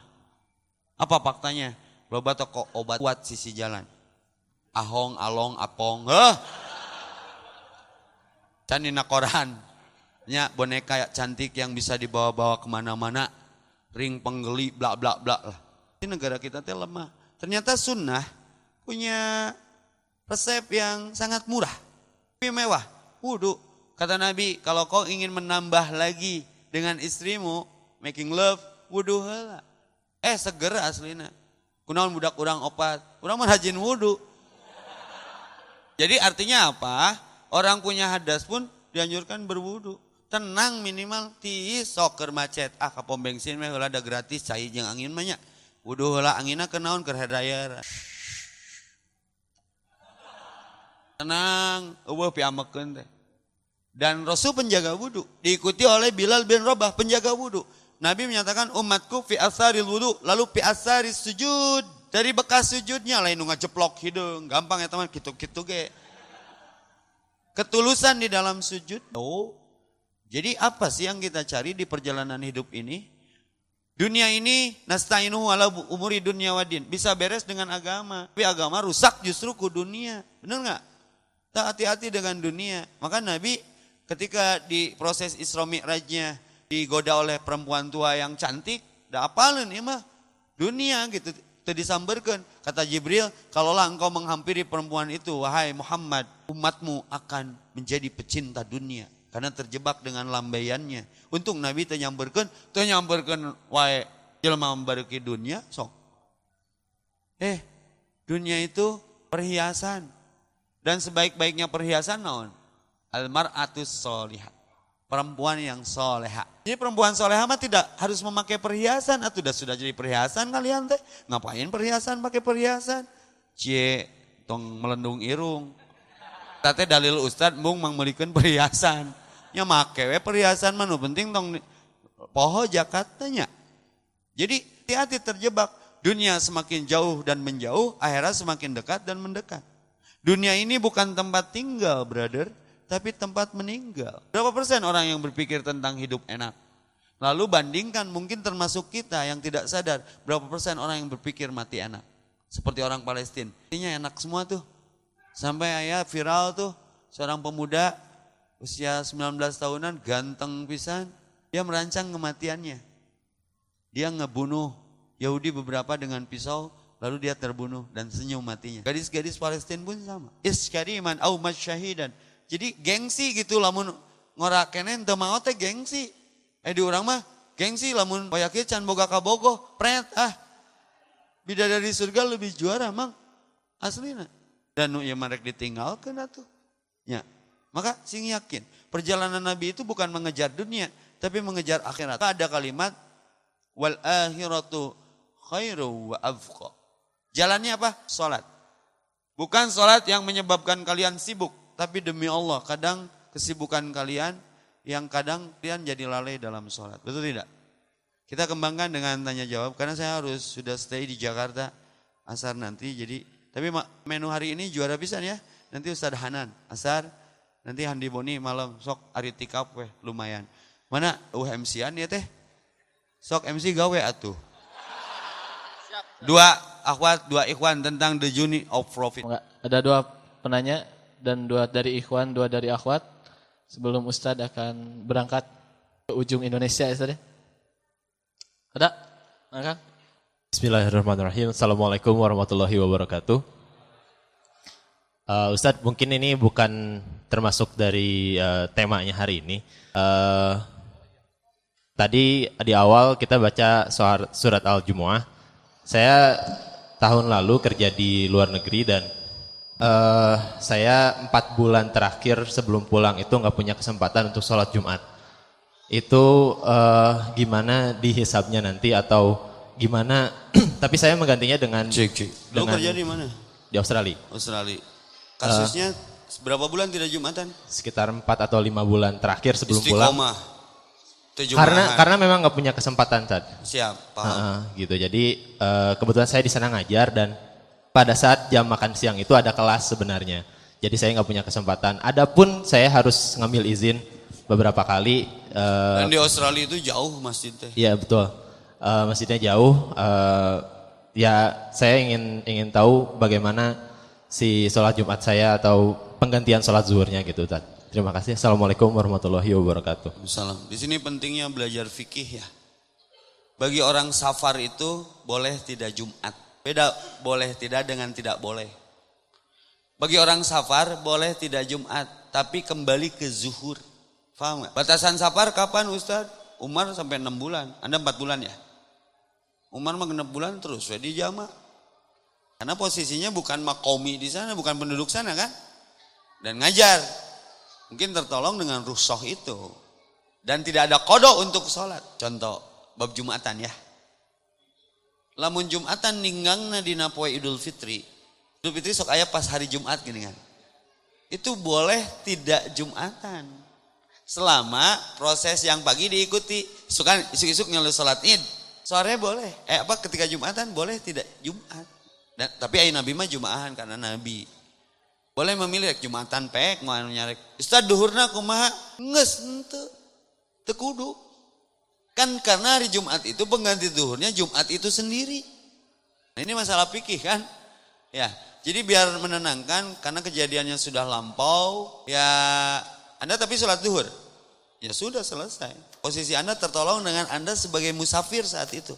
Speaker 1: Apa faktanya? Loba toko obat kuat sisi jalan. Ahong, along, apong. Heh. Can koran nya boneka cantik yang bisa dibawa-bawa ke mana-mana, ring penggeli, bla bla bla lah. Ini negara kita teh lemah. Ternyata sunnah punya resep yang sangat murah, tapi mewah. Wudhu, kata Nabi, kalau kau ingin menambah lagi dengan istrimu, making love, wudhu lah. Eh segera aslinya. Kunaon budak kurang opat, kurang merajin wudhu. Jadi artinya apa? Orang punya hadas pun dianjurkan berwudhu tenang minimal ti soker macet. Ah ke pom bensin mah ada gratis cai jeung angin banyak wuduh lah anginna kenaon ke hair tenang eueuh piamekeun teh. Dan Rasul penjaga wudhu diikuti oleh Bilal bin Rabah penjaga wudhu Nabi menyatakan umatku fi asaril wudhu lalu fi asari sujud. Dari bekas sujudnya lain nunga jeplok hidung. Gampang ya teman gitu-gitu ge ketulusan di dalam sujud oh jadi apa sih yang kita cari di perjalanan hidup ini? Dunia ini nasta'inu ala umuri dunia wadin. Bisa beres dengan agama. Tapi agama rusak justru ke dunia. Benar nggak? Tak hati-hati dengan dunia. Maka Nabi ketika di proses Isra Mi'rajnya digoda oleh perempuan tua yang cantik, dah apalin ini mah dunia gitu. Disambarkan. Kata Jibril, kalaulah engkau menghampiri perempuan itu, wahai Muhammad, umatmu akan menjadi pecinta dunia karena terjebak dengan lambaiannya. Untung Nabi ternyamberkan, ternyamberkan wae jelma membariki dunia sok. Eh, dunia itu perhiasan. Dan sebaik-baiknya perhiasan naon? Almar'atus solihat. Perempuan yang soleha. Jadi perempuan soleha mah tidak harus memakai perhiasan. Atau sudah sudah jadi perhiasan kalian teh. Ngapain perhiasan pakai perhiasan? Cie, tong melendung irung. Tate dalil ustad mung mangmelikan perhiasan. Nya make we perhiasan mana penting tong poho Jakartanya. Jadi hati-hati terjebak. Dunia semakin jauh dan menjauh, akhirat semakin dekat dan mendekat. Dunia ini bukan tempat tinggal, brother, tapi tempat meninggal. Berapa persen orang yang berpikir tentang hidup enak? Lalu bandingkan mungkin termasuk kita yang tidak sadar berapa persen orang yang berpikir mati enak. Seperti orang Palestina. Intinya enak semua tuh. Sampai ayah viral tuh seorang pemuda usia 19 tahunan ganteng pisan. Dia merancang kematiannya. Dia ngebunuh Yahudi beberapa dengan pisau lalu dia terbunuh dan senyum matinya. Gadis-gadis Palestina pun sama. Iskariman au syahidan. Jadi gengsi gitu lamun ngorakene teu mau teh gengsi. Eh di orang mah gengsi lamun koyaknya can boga kabogo, pret ah. Bidadari surga lebih juara mang. Aslina dan nu ya marek ditinggalkan atuh. Ya. Maka sing yakin, perjalanan Nabi itu bukan mengejar dunia, tapi mengejar akhirat. Ada kalimat wal akhiratu khairu wa afqa. Jalannya apa? Salat. Bukan salat yang menyebabkan kalian sibuk, tapi demi Allah kadang kesibukan kalian yang kadang kalian jadi lalai dalam sholat. Betul tidak? Kita kembangkan dengan tanya jawab karena saya harus sudah stay di Jakarta asar nanti jadi tapi menu hari ini juara pisan ya. Nanti Ustaz Hanan, asar, nanti Handi Boni malam sok ari tikap weh lumayan. Mana UMC-an ya teh? Sok MC gawe atuh. Dua akhwat, dua ikhwan tentang the journey of profit.
Speaker 2: Enggak, ada dua penanya dan dua dari ikhwan, dua dari akhwat. Sebelum Ustadz akan berangkat ke ujung Indonesia ya Ustadz ya. Ada? Nah,
Speaker 3: Bismillahirrahmanirrahim. Assalamualaikum warahmatullahi wabarakatuh. Uh, Ustadz, mungkin ini bukan termasuk dari uh, temanya hari ini. Uh, tadi di awal kita baca surat Al-Jumu'ah. Saya tahun lalu kerja di luar negeri dan uh, saya empat bulan terakhir sebelum pulang itu nggak punya kesempatan untuk sholat Jumat. Itu uh, gimana dihisapnya nanti atau gimana? Tapi saya menggantinya dengan
Speaker 1: cek. Lu
Speaker 3: dengan-
Speaker 1: kerja di mana?
Speaker 3: di Australia.
Speaker 1: Australia. Kasusnya berapa bulan tidak Jumatan?
Speaker 3: sekitar 4 atau lima bulan terakhir sebelum pulang.
Speaker 1: Istiqomah. Itu
Speaker 3: Karena
Speaker 1: Jumahan.
Speaker 3: karena memang nggak punya kesempatan saat
Speaker 1: Siap, paham.
Speaker 3: gitu. Jadi eh, kebetulan saya di sana ngajar dan pada saat jam makan siang itu ada kelas sebenarnya. Jadi saya nggak punya kesempatan. Adapun saya harus ngambil izin beberapa kali.
Speaker 1: Dan di Australia itu jauh masjid teh.
Speaker 3: Iya betul. Eh, masjidnya jauh. eh, ya saya ingin ingin tahu bagaimana si sholat Jumat saya atau penggantian sholat zuhurnya gitu. Tad. Terima kasih. Assalamualaikum warahmatullahi wabarakatuh.
Speaker 1: Salam. Di sini pentingnya belajar fikih ya. Bagi orang safar itu boleh tidak Jumat. Beda boleh tidak dengan tidak boleh. Bagi orang safar boleh tidak Jumat, tapi kembali ke zuhur. Faham gak? Batasan safar kapan Ustaz? Umar sampai 6 bulan. Anda 4 bulan ya? Umar mah 6 bulan terus di jama. Karena posisinya bukan makomi di sana, bukan penduduk sana kan? Dan ngajar. Mungkin tertolong dengan rusoh itu. Dan tidak ada kodok untuk sholat. Contoh, bab Jumatan ya. Lamun Jumatan ninggangna dina poe Idul Fitri. Idul Fitri sok aya pas hari Jumat gini kan. Itu boleh tidak Jumatan. Selama proses yang pagi diikuti. Sukan isuk-isuk nyelu sholat id. Sore boleh. Eh apa ketika Jumatan boleh tidak Jumat. Dan, tapi ayah Nabi mah Jumaahan karena Nabi. Boleh memilih Jumatan pek mau anu nyarek. Ustaz duhurna kumaha? Nges ente. Tekudu. Kan karena hari Jumat itu pengganti duhurnya Jumat itu sendiri. Nah, ini masalah pikih kan? Ya, jadi biar menenangkan karena kejadiannya sudah lampau, ya Anda tapi sholat duhur. Ya sudah selesai. Posisi Anda tertolong dengan Anda sebagai musafir saat itu.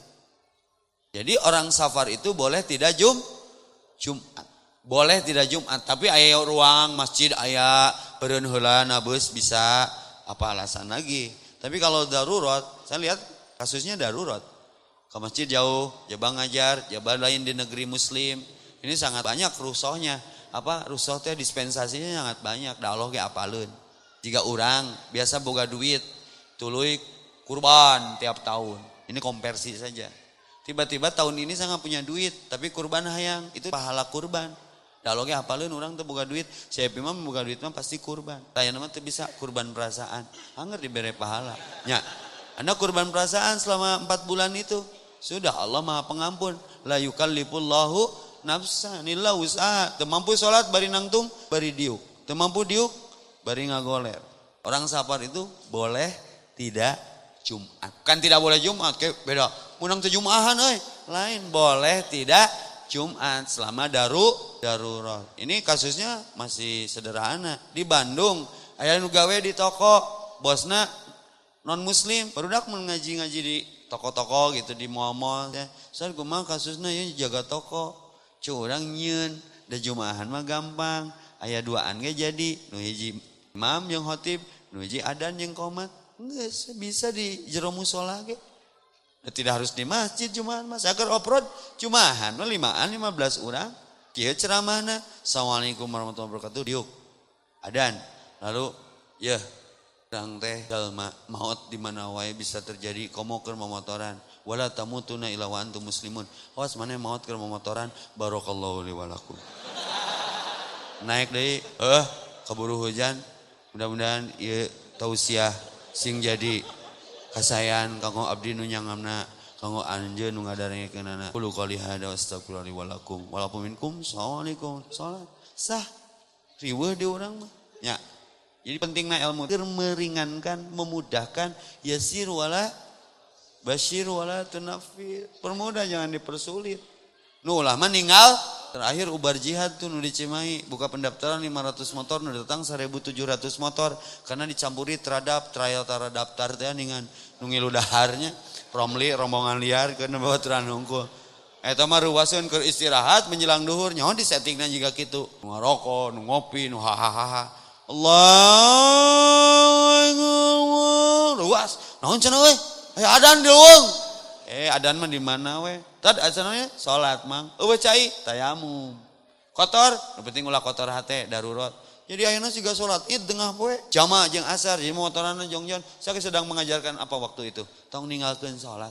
Speaker 1: Jadi orang safar itu boleh tidak jum, Jumat. Boleh tidak Jumat, tapi ayah ruang masjid ayah heula nabus bisa apa alasan lagi. Tapi kalau darurat, saya lihat kasusnya darurat. Ke masjid jauh, jabang ngajar, jabang lain di negeri muslim. Ini sangat banyak rusohnya. Apa rusoh teh dispensasinya sangat banyak. Da Allah ge apaleun. Jika orang biasa boga duit, tuluy kurban tiap tahun. Ini konversi saja. Tiba-tiba tahun ini saya nggak punya duit, tapi kurban hayang, itu pahala kurban. Dialognya apalun orang tuh buka duit, saya mah buka duit mah pasti kurban. Saya nama tuh bisa kurban perasaan, hanger diberi pahala. Ya, anda kurban perasaan selama empat bulan itu, sudah Allah maha pengampun. La yukallifullahu nafsa, nila usaha. Temampu sholat bari nangtung, bari diuk. Temampu diuk, bari ngagoler. Orang safar itu boleh tidak Jumat. Kan tidak boleh Jumat, kayak beda. Munang tuh Jumahan, euy. Lain boleh tidak Jumat selama daru darurat. Ini kasusnya masih sederhana. Di Bandung, aya nu gawe di toko, bosna non muslim, barudak mengaji-ngaji di toko-toko gitu di mall-mall ya. Soal kumaha kasusnya ya jaga toko. Curang nyeun, da Jumahan mah gampang. Aya duaan ge jadi, nu hiji imam yang khotib, nu hiji adan yang komat. Enggak bisa di jero musola ge. Tidak harus di masjid Jumahan mas. Agar oprod Jumahan mah limaan 15 orang. Kieu ceramahna. Assalamualaikum warahmatullahi wabarakatuh. Diuk. Adan. Lalu ya Dang teh dalma maut di mana wae bisa terjadi komo keur momotoran wala tamutuna illa wa antum muslimun awas mana maut keur momotoran barakallahu li walakum naik deui eh keburu hujan mudah-mudahan ieu tausiah sing jadi kasayan kanggo abdi nu nyangamna kanggo anjeun nu ngadarengekeunana qulu qouli hada wastaghfirullahi li walakum walakum minkum assalamualaikum. Salat sah. Riweuh di urang mah. Nya. Jadi pentingnya ilmu meringankan, memudahkan, yasir wala Bashir wala tunafir. Permudah jangan dipersulit. Nu ulah mah ninggal. Terakhir ubar jihad tuh nu di Cimahi buka pendaftaran 500 motor nu datang 1700 motor. Karena dicampuri terhadap trial tara daftar teh ningan nu ngilu daharnya. Promli rombongan liar karena bawa teran hungkul. Eta mah ruwaseun keur istirahat menjelang duhur nyaho di settingna juga kitu. Nu ngaroko nu ngopi nu hahaha. Allah ruas naon cenah we aya adan di leuweung eh adan mah di mana we tad asalnya salat mang. Eueuh cai tayamum. Kotor? Nu penting ulah kotor hate darurat. Jadi akhirnya juga sholat? Id tengah poe jamaah jeung asar jadi motoranna jongjon saya sedang mengajarkan apa waktu itu? Tong ninggalkeun sholat.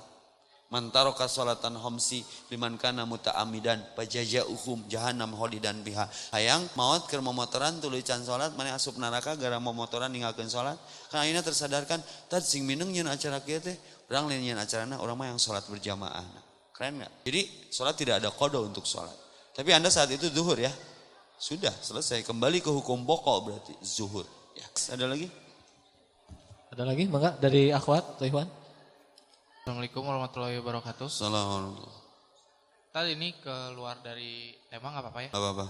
Speaker 1: Mantaroka sholatan homsi liman kana muta'amidan pajaja uhum jahannam holidan biha. Hayang maut keur momotoran tuluy can salat mana asup neraka gara momotoran ninggalkeun salat. Karena ayeuna tersadarkan tad sing mineng nyeun acara kieu teh urang lain nyeun acarana urang mah yang salat berjamaah. Keren nggak? Jadi salat tidak ada kodo untuk salat. Tapi Anda saat itu zuhur ya. Sudah selesai kembali ke hukum pokok berarti zuhur. Ya, ada lagi?
Speaker 2: Ada lagi Mangga dari akhwat atau Ikhwan?
Speaker 4: Assalamualaikum warahmatullahi wabarakatuh.
Speaker 1: Assalamualaikum.
Speaker 4: Tadi ini keluar dari tema nggak apa-apa ya.
Speaker 1: Apa-apa?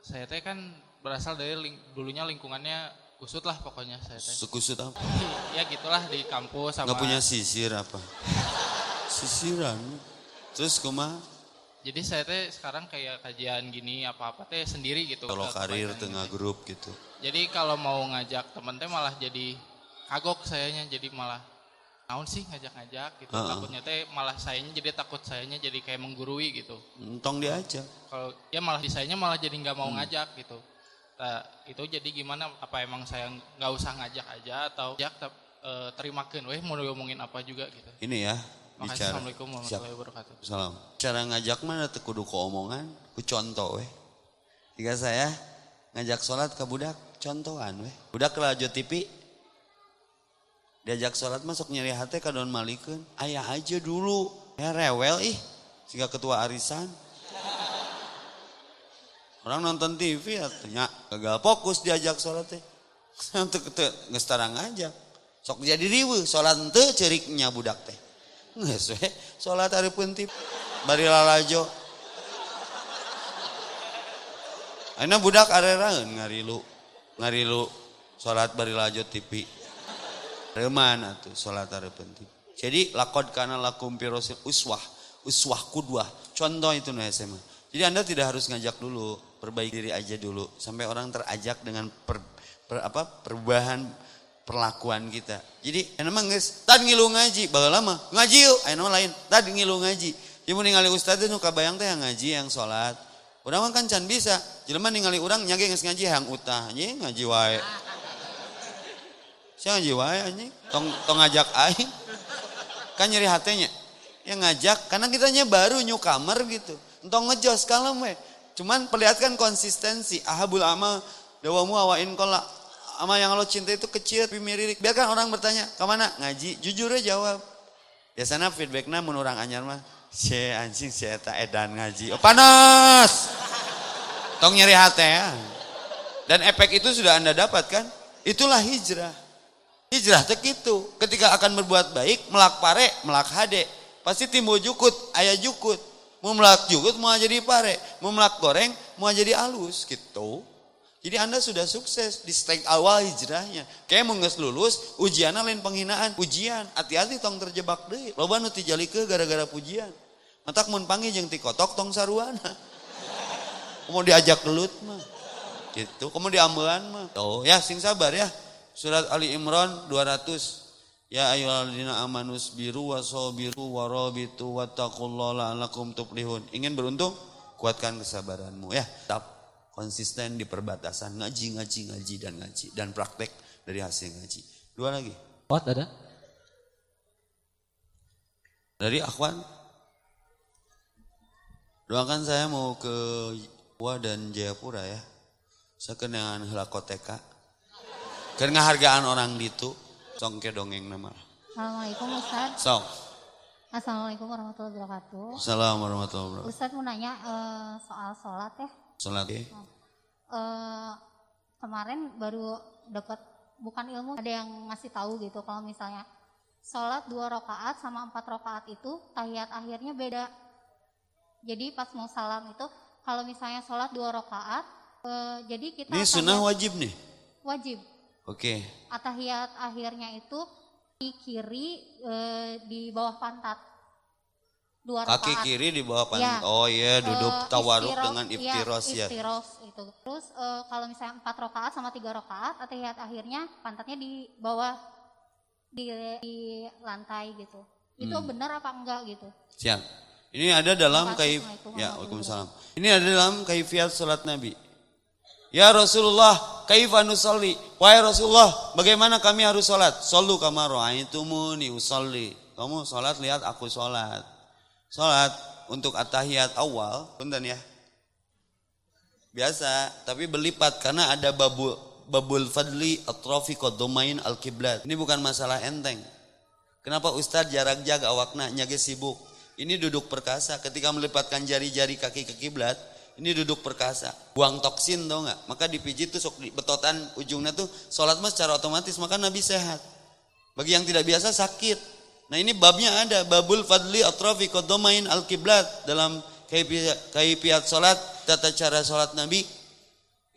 Speaker 4: Saya teh kan berasal dari ling- dulunya lingkungannya kusut lah pokoknya saya teh.
Speaker 1: Sekusut apa?
Speaker 4: ya gitulah di kampus sama.
Speaker 1: Nggak punya sisir apa? Sisiran. Terus kumaha?
Speaker 4: Jadi saya teh sekarang kayak kajian gini apa-apa teh sendiri gitu.
Speaker 1: Kalau karir tengah
Speaker 4: gitu.
Speaker 1: grup gitu.
Speaker 4: Jadi kalau mau ngajak temen teh malah jadi kagok sayanya jadi malah naon sih ngajak-ngajak gitu.
Speaker 1: Heeh.
Speaker 4: Takutnya teh malah sayanya jadi takut sayanya jadi kayak menggurui gitu.
Speaker 1: Entong diajak.
Speaker 4: kalau ya malah di sayanya malah jadi nggak mau ngajak gitu nah, itu jadi gimana apa emang saya nggak usah ngajak aja atau ngajak tep- eh, terimakan weh mau ngomongin apa juga gitu
Speaker 1: Ini ya bicara.
Speaker 4: assalamualaikum warahmatullahi wabarakatuh
Speaker 1: Salam. Cara ngajak mana teu kudu ku omongan, ku contoh weh. Jika saya ngajak sholat ke budak, contohan weh. Budak ke TV, diajak sholat masuk nyeri hati ka don malikeun. Ayah aja dulu. Ya rewel ih. Siga ketua arisan. Orang nonton TV artinya gagal fokus diajak sholat teh. Geus tara ngajak. Sok jadi riweuh sholat teu ceriknya budak teh. We sholat hari TV. Bari lalajo. Aina budak areraeun ngarilu. Ngarilu sholat bari lalajo TV. Reman atuh sholat hari TV. Jadi lakod kana lakum pirosil uswah. Uswah kudwah. Contoh itu nih SMA. Jadi Anda tidak harus ngajak dulu, perbaiki diri aja dulu sampai orang terajak dengan per, per- apa perubahan perlakuan kita. Jadi enak mah geus tad ngilu ngaji, baheula lama ngaji yuk, aya mah lain, tad ngilu ngaji. Mun ningali ustaz nu kabayang teh ngaji yang salat. Urang kan can bisa. Jelema ningali urang nyage geus ngaji yang utah, anjing ngaji wae. Sia ngaji wae anjing, tong tong ngajak aing. Kan nyeri hatenya. Yang ngajak karena kitanya baru newcomer gitu. Entong ngejos kalem we. Cuman perlihatkan konsistensi. Ahabul amal dawamu awain kola. Amal yang lo cinta itu kecil tapi miririk. Biarkan orang bertanya, ke mana? Ngaji. Jujur aja jawab. Biasanya feedbacknya mun orang anyar mah. Si anjing si eta edan ngaji. Oh, panas. Tong nyeri hati ya. Dan efek itu sudah anda dapatkan. Itulah hijrah. Hijrah teh gitu. Ketika akan berbuat baik, melak pare, melak hade. Pasti timbul jukut, ayah jukut. Mau melak jukut, mau jadi pare. Mau melak goreng, mau jadi alus gitu. Jadi anda sudah sukses di stake awal hijrahnya. Kayak mau nges lulus, ujiannya lain penghinaan. Ujian, hati-hati tong terjebak deh. Loba nu tijalike gara-gara pujian. Matak mun panggil jeung ti kotok tong saruana. Mau diajak gelut mah. Gitu, kamu diambelan mah. Oh ya, sing sabar ya. Surat Ali Imran 200. Ya ayyuhalladzina amanus biru wasabiru warabitu wattaqullaha la'allakum tuflihun. Ingin beruntung? Kuatkan kesabaranmu ya. Tetap konsisten di perbatasan ngaji, ngaji, ngaji dan ngaji dan praktek dari hasil ngaji. Dua lagi.
Speaker 2: Akhwat ada?
Speaker 1: Dari Akhwan. Doakan saya mau ke Jawa dan Jayapura ya. Saya dengan helakoteka. Karena hargaan orang itu. Songke dongeng nama.
Speaker 5: Assalamualaikum Ustaz.
Speaker 1: Sok.
Speaker 5: Assalamualaikum warahmatullahi wabarakatuh.
Speaker 1: Assalamualaikum warahmatullahi wabarakatuh.
Speaker 5: Ustaz mau nanya eh, soal sholat ya.
Speaker 1: Salat ya.
Speaker 5: Eh, kemarin baru dapat bukan ilmu ada yang ngasih tahu gitu kalau misalnya sholat dua rakaat sama empat rakaat itu tahiyat akhirnya beda. Jadi pas mau salam itu kalau misalnya sholat dua rakaat, eh, jadi kita
Speaker 1: Ini sunnah wajib nih.
Speaker 5: wajib.
Speaker 1: Oke.
Speaker 5: Atahiyat akhirnya itu di kiri eh, di bawah pantat. Dua
Speaker 1: Kaki
Speaker 5: rakaat.
Speaker 1: kiri di bawah pantat.
Speaker 5: Ya.
Speaker 1: Oh iya, duduk
Speaker 5: Eh,
Speaker 1: tawaruk dengan iftiros
Speaker 5: iya,
Speaker 1: ya.
Speaker 5: iftiros itu. Terus eh, kalau misalnya empat rakaat sama tiga rakaat, atahiyat akhirnya pantatnya di bawah di, di lantai gitu. Itu
Speaker 1: Hmm.
Speaker 5: benar apa enggak gitu?
Speaker 1: Siap. Ini ada dalam kaif ya, Waalaikumsalam. Ini ada dalam kaifiat salat Nabi. Ya Rasulullah, kaifa nusalli? Wahai Rasulullah, bagaimana kami harus salat? Sallu kama ra'aitumuni usalli. Kamu salat lihat aku salat. Salat untuk atahiyat awal, punten ya. Biasa, tapi berlipat karena ada babu babul fadli atrafi qadomain al kiblat. Ini bukan masalah enteng. Kenapa Ustadz jarak jaga awakna nyage sibuk? Ini duduk perkasa ketika melipatkan jari-jari kaki ke kiblat, ini duduk perkasa. Buang toksin tau nggak? Maka dipijit tuh sok betotan ujungnya tuh sholat mas secara otomatis maka Nabi sehat. Bagi yang tidak biasa sakit. Nah ini babnya ada babul fadli atrafi qadomain al kiblat dalam kaifiat sholat tata cara sholat Nabi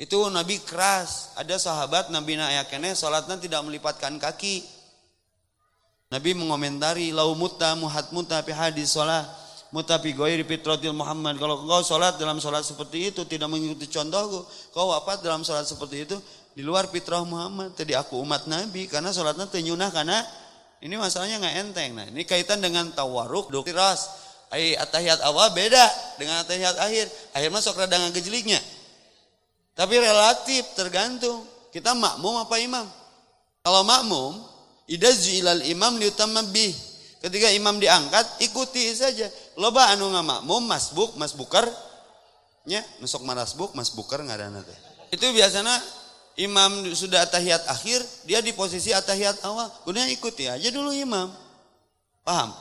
Speaker 1: itu Nabi keras. Ada sahabat Nabi ayakene sholatnya tidak melipatkan kaki. Nabi mengomentari lau mutta muhat mutta fi hadis sholat mutta fi ghairi fitratil Muhammad. Kalau kau sholat dalam sholat seperti itu tidak mengikuti contohku, kau wafat dalam sholat seperti itu di luar fitrah Muhammad. Tadi aku umat Nabi karena sholatnya tenyunah karena ini masalahnya nggak enteng. Nah ini kaitan dengan tawaruk, doktiras. Ai atahiyat awal beda dengan atahiyat akhir. Akhir masuk rada ngagejliknya. Tapi relatif tergantung. Kita makmum apa imam? Kalau makmum, idza ilal imam liutamma bih. Ketika imam diangkat, ikuti saja. Loba anu ngamakmum masbuk, masbukar. Nya, nusok marasbuk, masbukar ngaranna teh. Itu biasanya imam sudah atahiyat akhir, dia di posisi atahiyat awal. Kemudian ikuti aja dulu imam. Paham?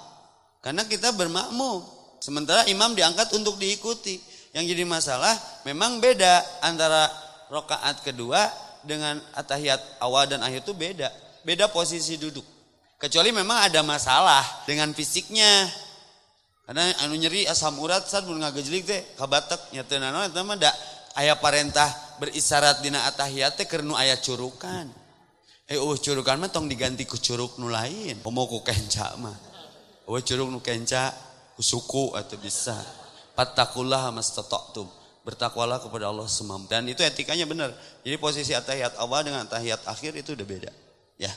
Speaker 1: Karena kita bermakmum. Sementara imam diangkat untuk diikuti. Yang jadi masalah memang beda antara rokaat kedua dengan atahiyat awal dan akhir itu beda. Beda posisi duduk. Kecuali memang ada masalah dengan fisiknya. Karena anu nyeri asam urat saat mun ngagejlik teh kabatek nya teu naon eta mah da aya parentah berisyarat dina atahiyat teh keur nu aya curukan. Eh uh curukan mah tong diganti ku curug nu lain. Komo ku kenca mah. Oh curug nu kenca ku suku atau bisa. Fattakullah mastata'tum. Bertakwalah kepada Allah semampu. Dan itu etikanya benar. Jadi posisi atahiyat awal dengan atahiyat akhir itu udah beda. Ya.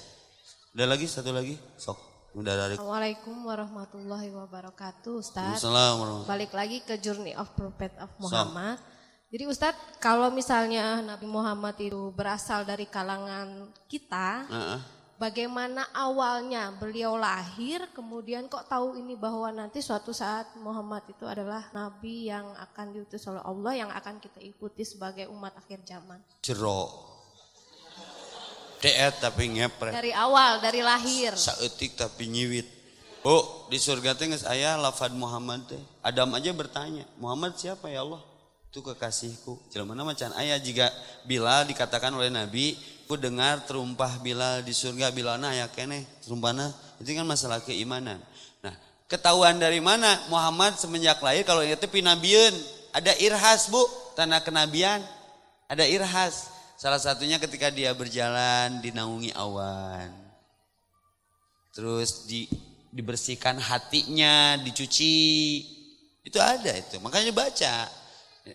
Speaker 1: Udah lagi satu lagi. Sok. Udah dari
Speaker 6: Assalamualaikum warahmatullahi wabarakatuh Ustaz
Speaker 1: Assalamualaikum.
Speaker 6: Balik lagi ke Journey of Prophet of Muhammad Jadi Ustadz kalau misalnya Nabi Muhammad itu berasal dari kalangan kita
Speaker 1: Heeh.
Speaker 6: Bagaimana awalnya beliau lahir kemudian kok tahu ini bahwa nanti suatu saat Muhammad itu adalah Nabi yang akan diutus oleh Allah yang akan kita ikuti sebagai umat akhir zaman
Speaker 1: Jero. Deet tapi ngepret.
Speaker 6: Dari awal, dari lahir
Speaker 1: Saetik tapi nyiwit. Oh, di surga teh geus aya lafad Muhammad teh. Adam aja bertanya, Muhammad siapa ya Allah? Itu kekasihku. Jelema nama can aya jika Bilal dikatakan oleh Nabi, ku dengar terumpah Bilal di surga Bilalna aya keneh terumpana. Itu kan masalah keimanan. Nah, ketahuan dari mana Muhammad semenjak lahir kalau itu pinabieun, ada irhas Bu, tanda kenabian. Ada irhas. Salah satunya ketika dia berjalan dinaungi awan. Terus di, dibersihkan hatinya, dicuci. Itu ada itu. Makanya baca.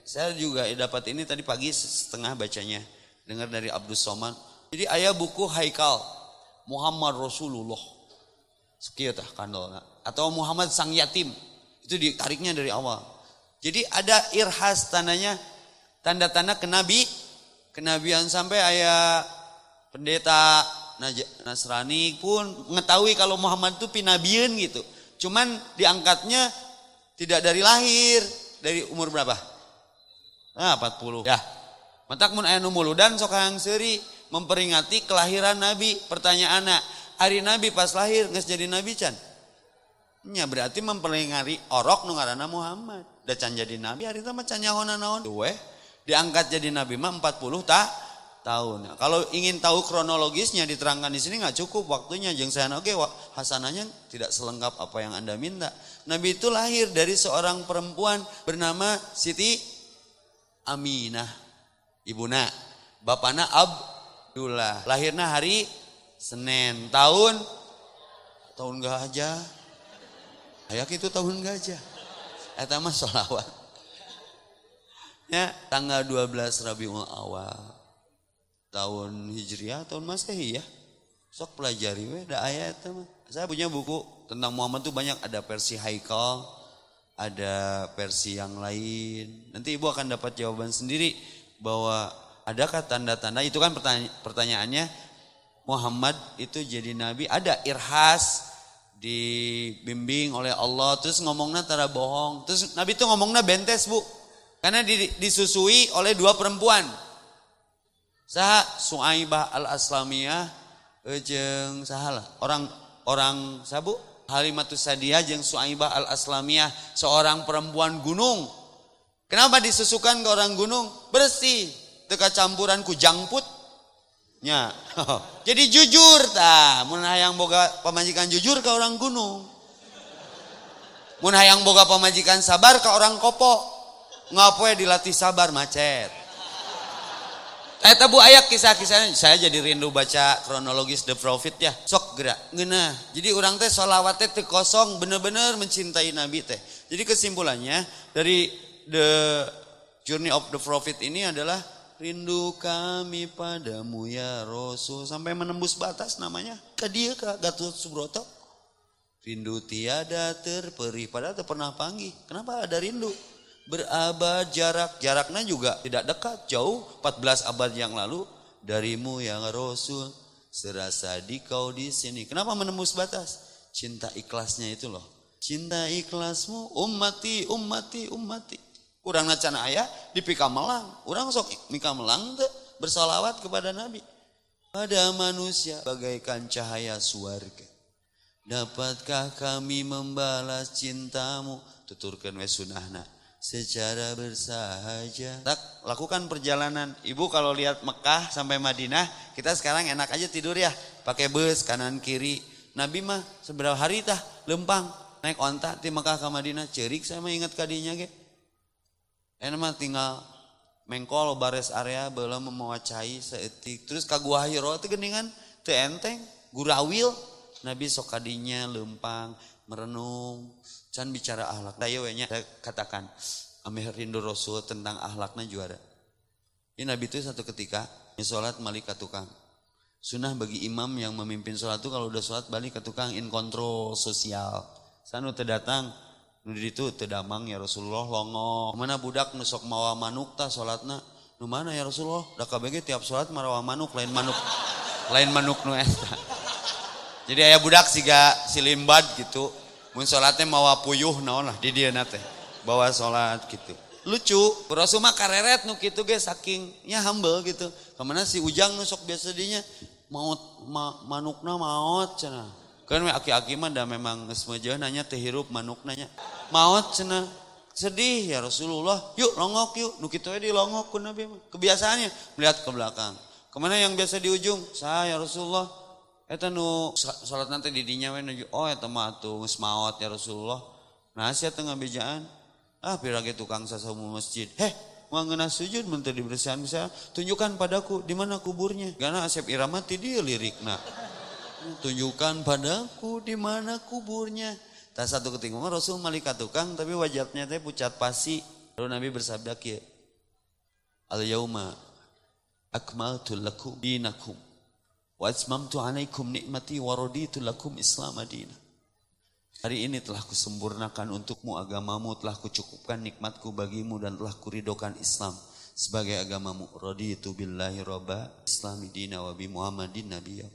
Speaker 1: Saya juga dapat ini tadi pagi setengah bacanya. Dengar dari Abdul Somad. Jadi ayah buku Haikal. Muhammad Rasulullah. Sekian tah kandolna. Atau Muhammad Sang Yatim. Itu ditariknya dari awal. Jadi ada irhas tandanya. Tanda-tanda kenabi. Kenabian sampai ayah pendeta Nasrani pun mengetahui kalau Muhammad itu pinabian gitu. Cuman diangkatnya tidak dari lahir. Dari umur berapa? Nah 40. Ya. Matak mun aya nu muludan sok hayang seuri memperingati kelahiran Nabi. Pertanyaanna, hari Nabi pas lahir geus jadi nabi can? Nya berarti memperingati orok nu ngaranna Muhammad. Da can jadi nabi hari itu mah can nyahona naon. Weh. Diangkat jadi nabi mah 40 tak tahun. Kalau ingin tahu kronologisnya diterangkan di sini nggak cukup waktunya. Jeng saya oke hasananya tidak selengkap apa yang anda minta. Nabi itu lahir dari seorang perempuan bernama Siti Aminah, ibuna, bapaknya Abdullah. Lahirnya hari Senin, tahun tahun gajah. Ayak itu tahun gajah. Eta mah sholawat. Ya, tanggal 12 Rabiul Awal tahun Hijriah tahun Masehi ya. Sok pelajari we da ayat mah. Saya punya buku tentang Muhammad tuh banyak ada versi Haikal, ada versi yang lain. Nanti Ibu akan dapat jawaban sendiri bahwa adakah tanda-tanda itu kan pertanya pertanyaannya Muhammad itu jadi nabi ada irhas dibimbing oleh Allah terus ngomongnya tara bohong terus nabi itu ngomongnya bentes bu. Karena disusui oleh dua perempuan. Saha Suaibah al-Aslamiyah jeung sahala orang orang sabu Halimatus Sadiah jeung Suaibah al-Aslamiyah seorang perempuan gunung. Kenapa disusukan ke orang gunung? Bersih, teka campuran ku jangput. Nya. Jadi jujur ta, mun hayang boga pamajikan jujur ke orang gunung. Mun hayang boga pamajikan sabar ke orang kopo. Ngapoe dilatih sabar macet. Eta bu ayak kisah-kisahnya saya jadi rindu baca kronologis The Prophet ya. Sok gerak ngena. Jadi orang teh solawat teh kosong bener-bener mencintai Nabi teh. Jadi kesimpulannya dari The Journey of the Prophet ini adalah rindu kami padamu ya Rasul sampai menembus batas namanya ke dia ke Gatot Subroto. Rindu tiada terperih padahal pernah panggil. Kenapa ada rindu? Berabad jarak. Jaraknya juga tidak dekat jauh. 14 abad yang lalu darimu yang Rasul serasa di kau di sini. Kenapa menembus batas? Cinta ikhlasnya itu loh. Cinta ikhlasmu ummati ummati ummati. Kurang nacana ayah di pika melang. Orang sok mika melang tuh bersalawat kepada Nabi. Pada manusia bagaikan cahaya suarga. Dapatkah kami membalas cintamu? Tuturkan we sunahna secara bersahaja. Tak lakukan perjalanan. Ibu kalau lihat Mekah sampai Madinah, kita sekarang enak aja tidur ya, pakai bus kanan kiri. Nabi mah seberapa hari tah lempang naik onta di Mekah ke Madinah, cerik saya mah ingat kadinya ge. Enak mah tinggal mengkol bares area belum memawacai seetik. Terus ka Gua Hiro teh geningan teu enteng, gurawil. Nabi sok kadinya lempang, merenung, Can bicara ahlak. Daya wenya katakan. Amih rindu Rasul tentang ahlaknya juara. Ini Nabi itu satu ketika. Sholat balik ke tukang. Sunnah bagi imam yang memimpin sholat itu kalau udah sholat balik ke tukang in kontrol sosial. Sanu terdatang. Nudi itu terdamang ya Rasulullah longo. Mana budak nusok mawa manuk ta sholatna. Nu mana ya Rasulullah? Dah KBG tiap sholat marawa manuk lain manuk. lain manuk nu. Jadi ayah budak siga silimbad gitu mun salatnya mawa puyuh naon lah di dia nate. Bawa salat gitu. Lucu Rasul mah kareret nu kitu ge sakingnya humble gitu. Ke mana si Ujang nu sok biasa dinya maut ma, manukna maut cenah. Kan aki-aki mah da memang geus nanya teh hirup manukna nya. Maut cenah. Sedih ya Rasulullah. Yuk longok yuk. Nu kitu we dilongok ku Nabi kebiasaannya melihat ke belakang. Ke mana yang biasa di ujung? Saya ya Rasulullah Eta nu salat nanti di dinya we nuju oh eta mah atuh geus ya Rasulullah. Nah sia teu ngabejaan. Ah pirage tukang sasamu masjid. Heh, mau ngena sujud mun teu dibersihan bisa tunjukkan padaku di mana kuburnya. Karena Asep Irama ti dia lirikna. Tunjukkan padaku di mana kuburnya. Tak satu ketika Rasul malika tukang tapi wajahnya teh pucat pasi. Lalu Nabi bersabda kieu. Al yauma akmaltu lakum dinakum Wa alaikum nikmati wa raditu lakum Islam Madinah. Hari ini telah kusempurnakan untukmu agamamu, telah kucukupkan nikmatku bagimu dan telah kuridokan Islam sebagai agamamu. Raditu billahi robba Islam dina wa bi Muhammadin nabiyya.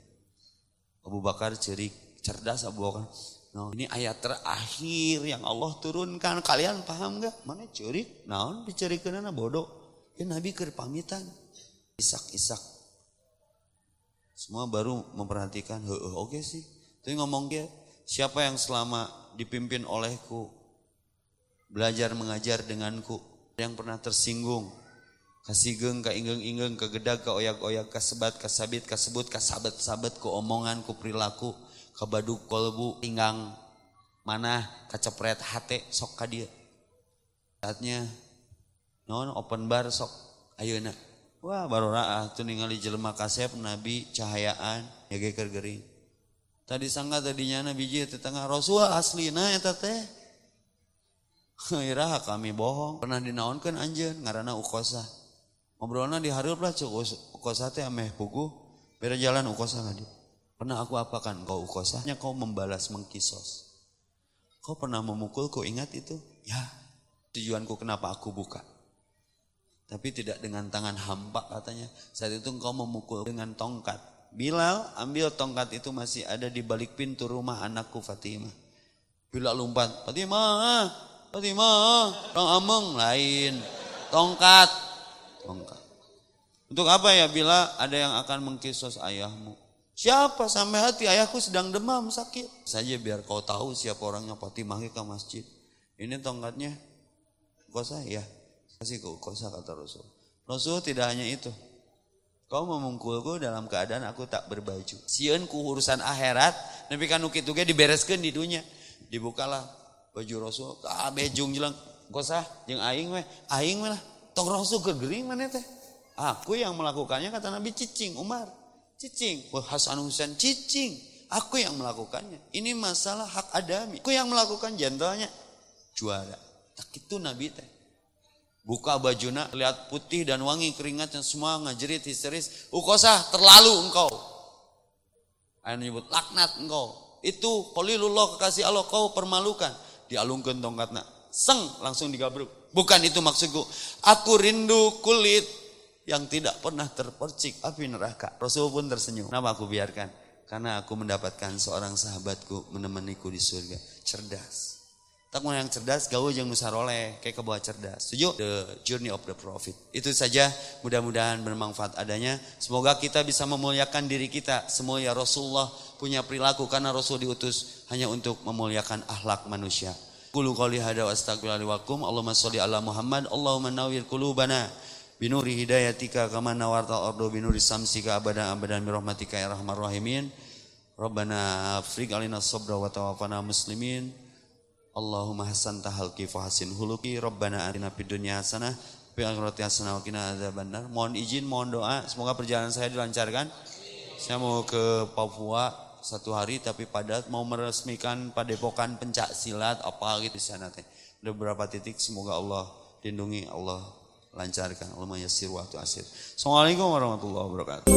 Speaker 1: Abu Bakar cerik, cerdas Abu Bakar. No, ini ayat terakhir yang Allah turunkan. Kalian paham gak? Mana cerik? Naon dicerikeunana bodoh. Ya Nabi keur pamitan. Isak-isak semua baru memperhatikan, oke okay sih. Tapi ngomong dia, siapa yang selama dipimpin olehku, belajar mengajar denganku, yang pernah tersinggung, Kasigeng, ka inggeng-inggeng, ka gedag, ka oyak-oyak, ka sebat, ka sabit, ka sebut, ka sabet-sabet, ku omongan, ku perilaku, ka baduk kolbu, tinggang, mana, kacepret hate, sok ka dia. Saatnya, non open bar sok, ayeuna. Wah baru raah tuh ningali jelema kasep nabi cahayaan ya geker gering. Tadi sangka tadinya nabi ji tetangga Rasul aslina eta teh. Iraha kami bohong. Pernah dinaonkeun anjeun ngaranna ukosa. Ngobrolna di hareup lah cek ukosa teh ameh puguh. Beda jalan ukosa ngadi. Pernah aku apakan kau ukosa? Nya kau membalas mengkisos. Kau pernah memukul kau ingat itu? Ya. Tujuanku kenapa aku buka. Tapi tidak dengan tangan hampa katanya. Saat itu engkau memukul dengan tongkat. Bilal ambil tongkat itu masih ada di balik pintu rumah anakku Fatimah. Bilal lompat, Fatimah, Fatimah, orang ameng lain. Tongkat, tongkat. Untuk apa ya bila ada yang akan mengkisos ayahmu? Siapa sampai hati ayahku sedang demam sakit. Saja biar kau tahu siapa orangnya Fatimah ke masjid. Ini tongkatnya. Kau saya kasih ke ukosa kata Rasul. Rasul tidak hanya itu. Kau memungkulku dalam keadaan aku tak berbaju. Sieun ku urusan akhirat, tapi kan ukit uge dibereskan di dunia. Dibukalah baju Rasul, kabeh jung jelang. Kosa jeung aing we, aing we lah. Tong Rasul kegering mana teh? Aku yang melakukannya kata Nabi cicing Umar. Cicing, Wah Hasan Husain cicing. Aku yang melakukannya. Ini masalah hak adami. Aku yang melakukan jendelnya juara. Tak itu Nabi teh. Buka bajuna, lihat putih dan wangi keringatnya semua ngajerit histeris. Ukosah terlalu engkau. Ayah nyebut laknat engkau. Itu kolilullah kekasih Allah kau permalukan. Dialungkan tongkatnya. Seng langsung digabruk. Bukan itu maksudku. Aku rindu kulit yang tidak pernah terpercik api neraka. Rasul pun tersenyum. Kenapa aku biarkan? Karena aku mendapatkan seorang sahabatku menemaniku di surga. Cerdas. Tak yang cerdas, gaul yang musaroleh, kayak kebawa cerdas. Setuju? The journey of the prophet. Itu saja, mudah-mudahan bermanfaat adanya. Semoga kita bisa memuliakan diri kita. Semua ya Rasulullah punya perilaku, karena Rasul diutus hanya untuk memuliakan akhlak manusia. Kulu qali hada wa astagfirullahaladzim. Allahumma salli ala Muhammad. Allahumma nawir kulubana. Binuri hidayatika kama nawarta ardo binuri samsika abadan abadan mirahmatika ya rahmar rahimin. Rabbana afrik alina sabra wa tawafana muslimin. Allahumma hasan tahal fa hasin huluki Rabbana atina fid dunya hasanah fi akhirati hasanah wa qina adzabannar. Mohon izin, mohon doa semoga perjalanan saya dilancarkan. Saya mau ke Papua satu hari tapi padat mau meresmikan padepokan pencak silat apa gitu di sana teh. Ada beberapa titik semoga Allah lindungi, Allah lancarkan. Allah yassir wa asir. Assalamualaikum warahmatullahi wabarakatuh.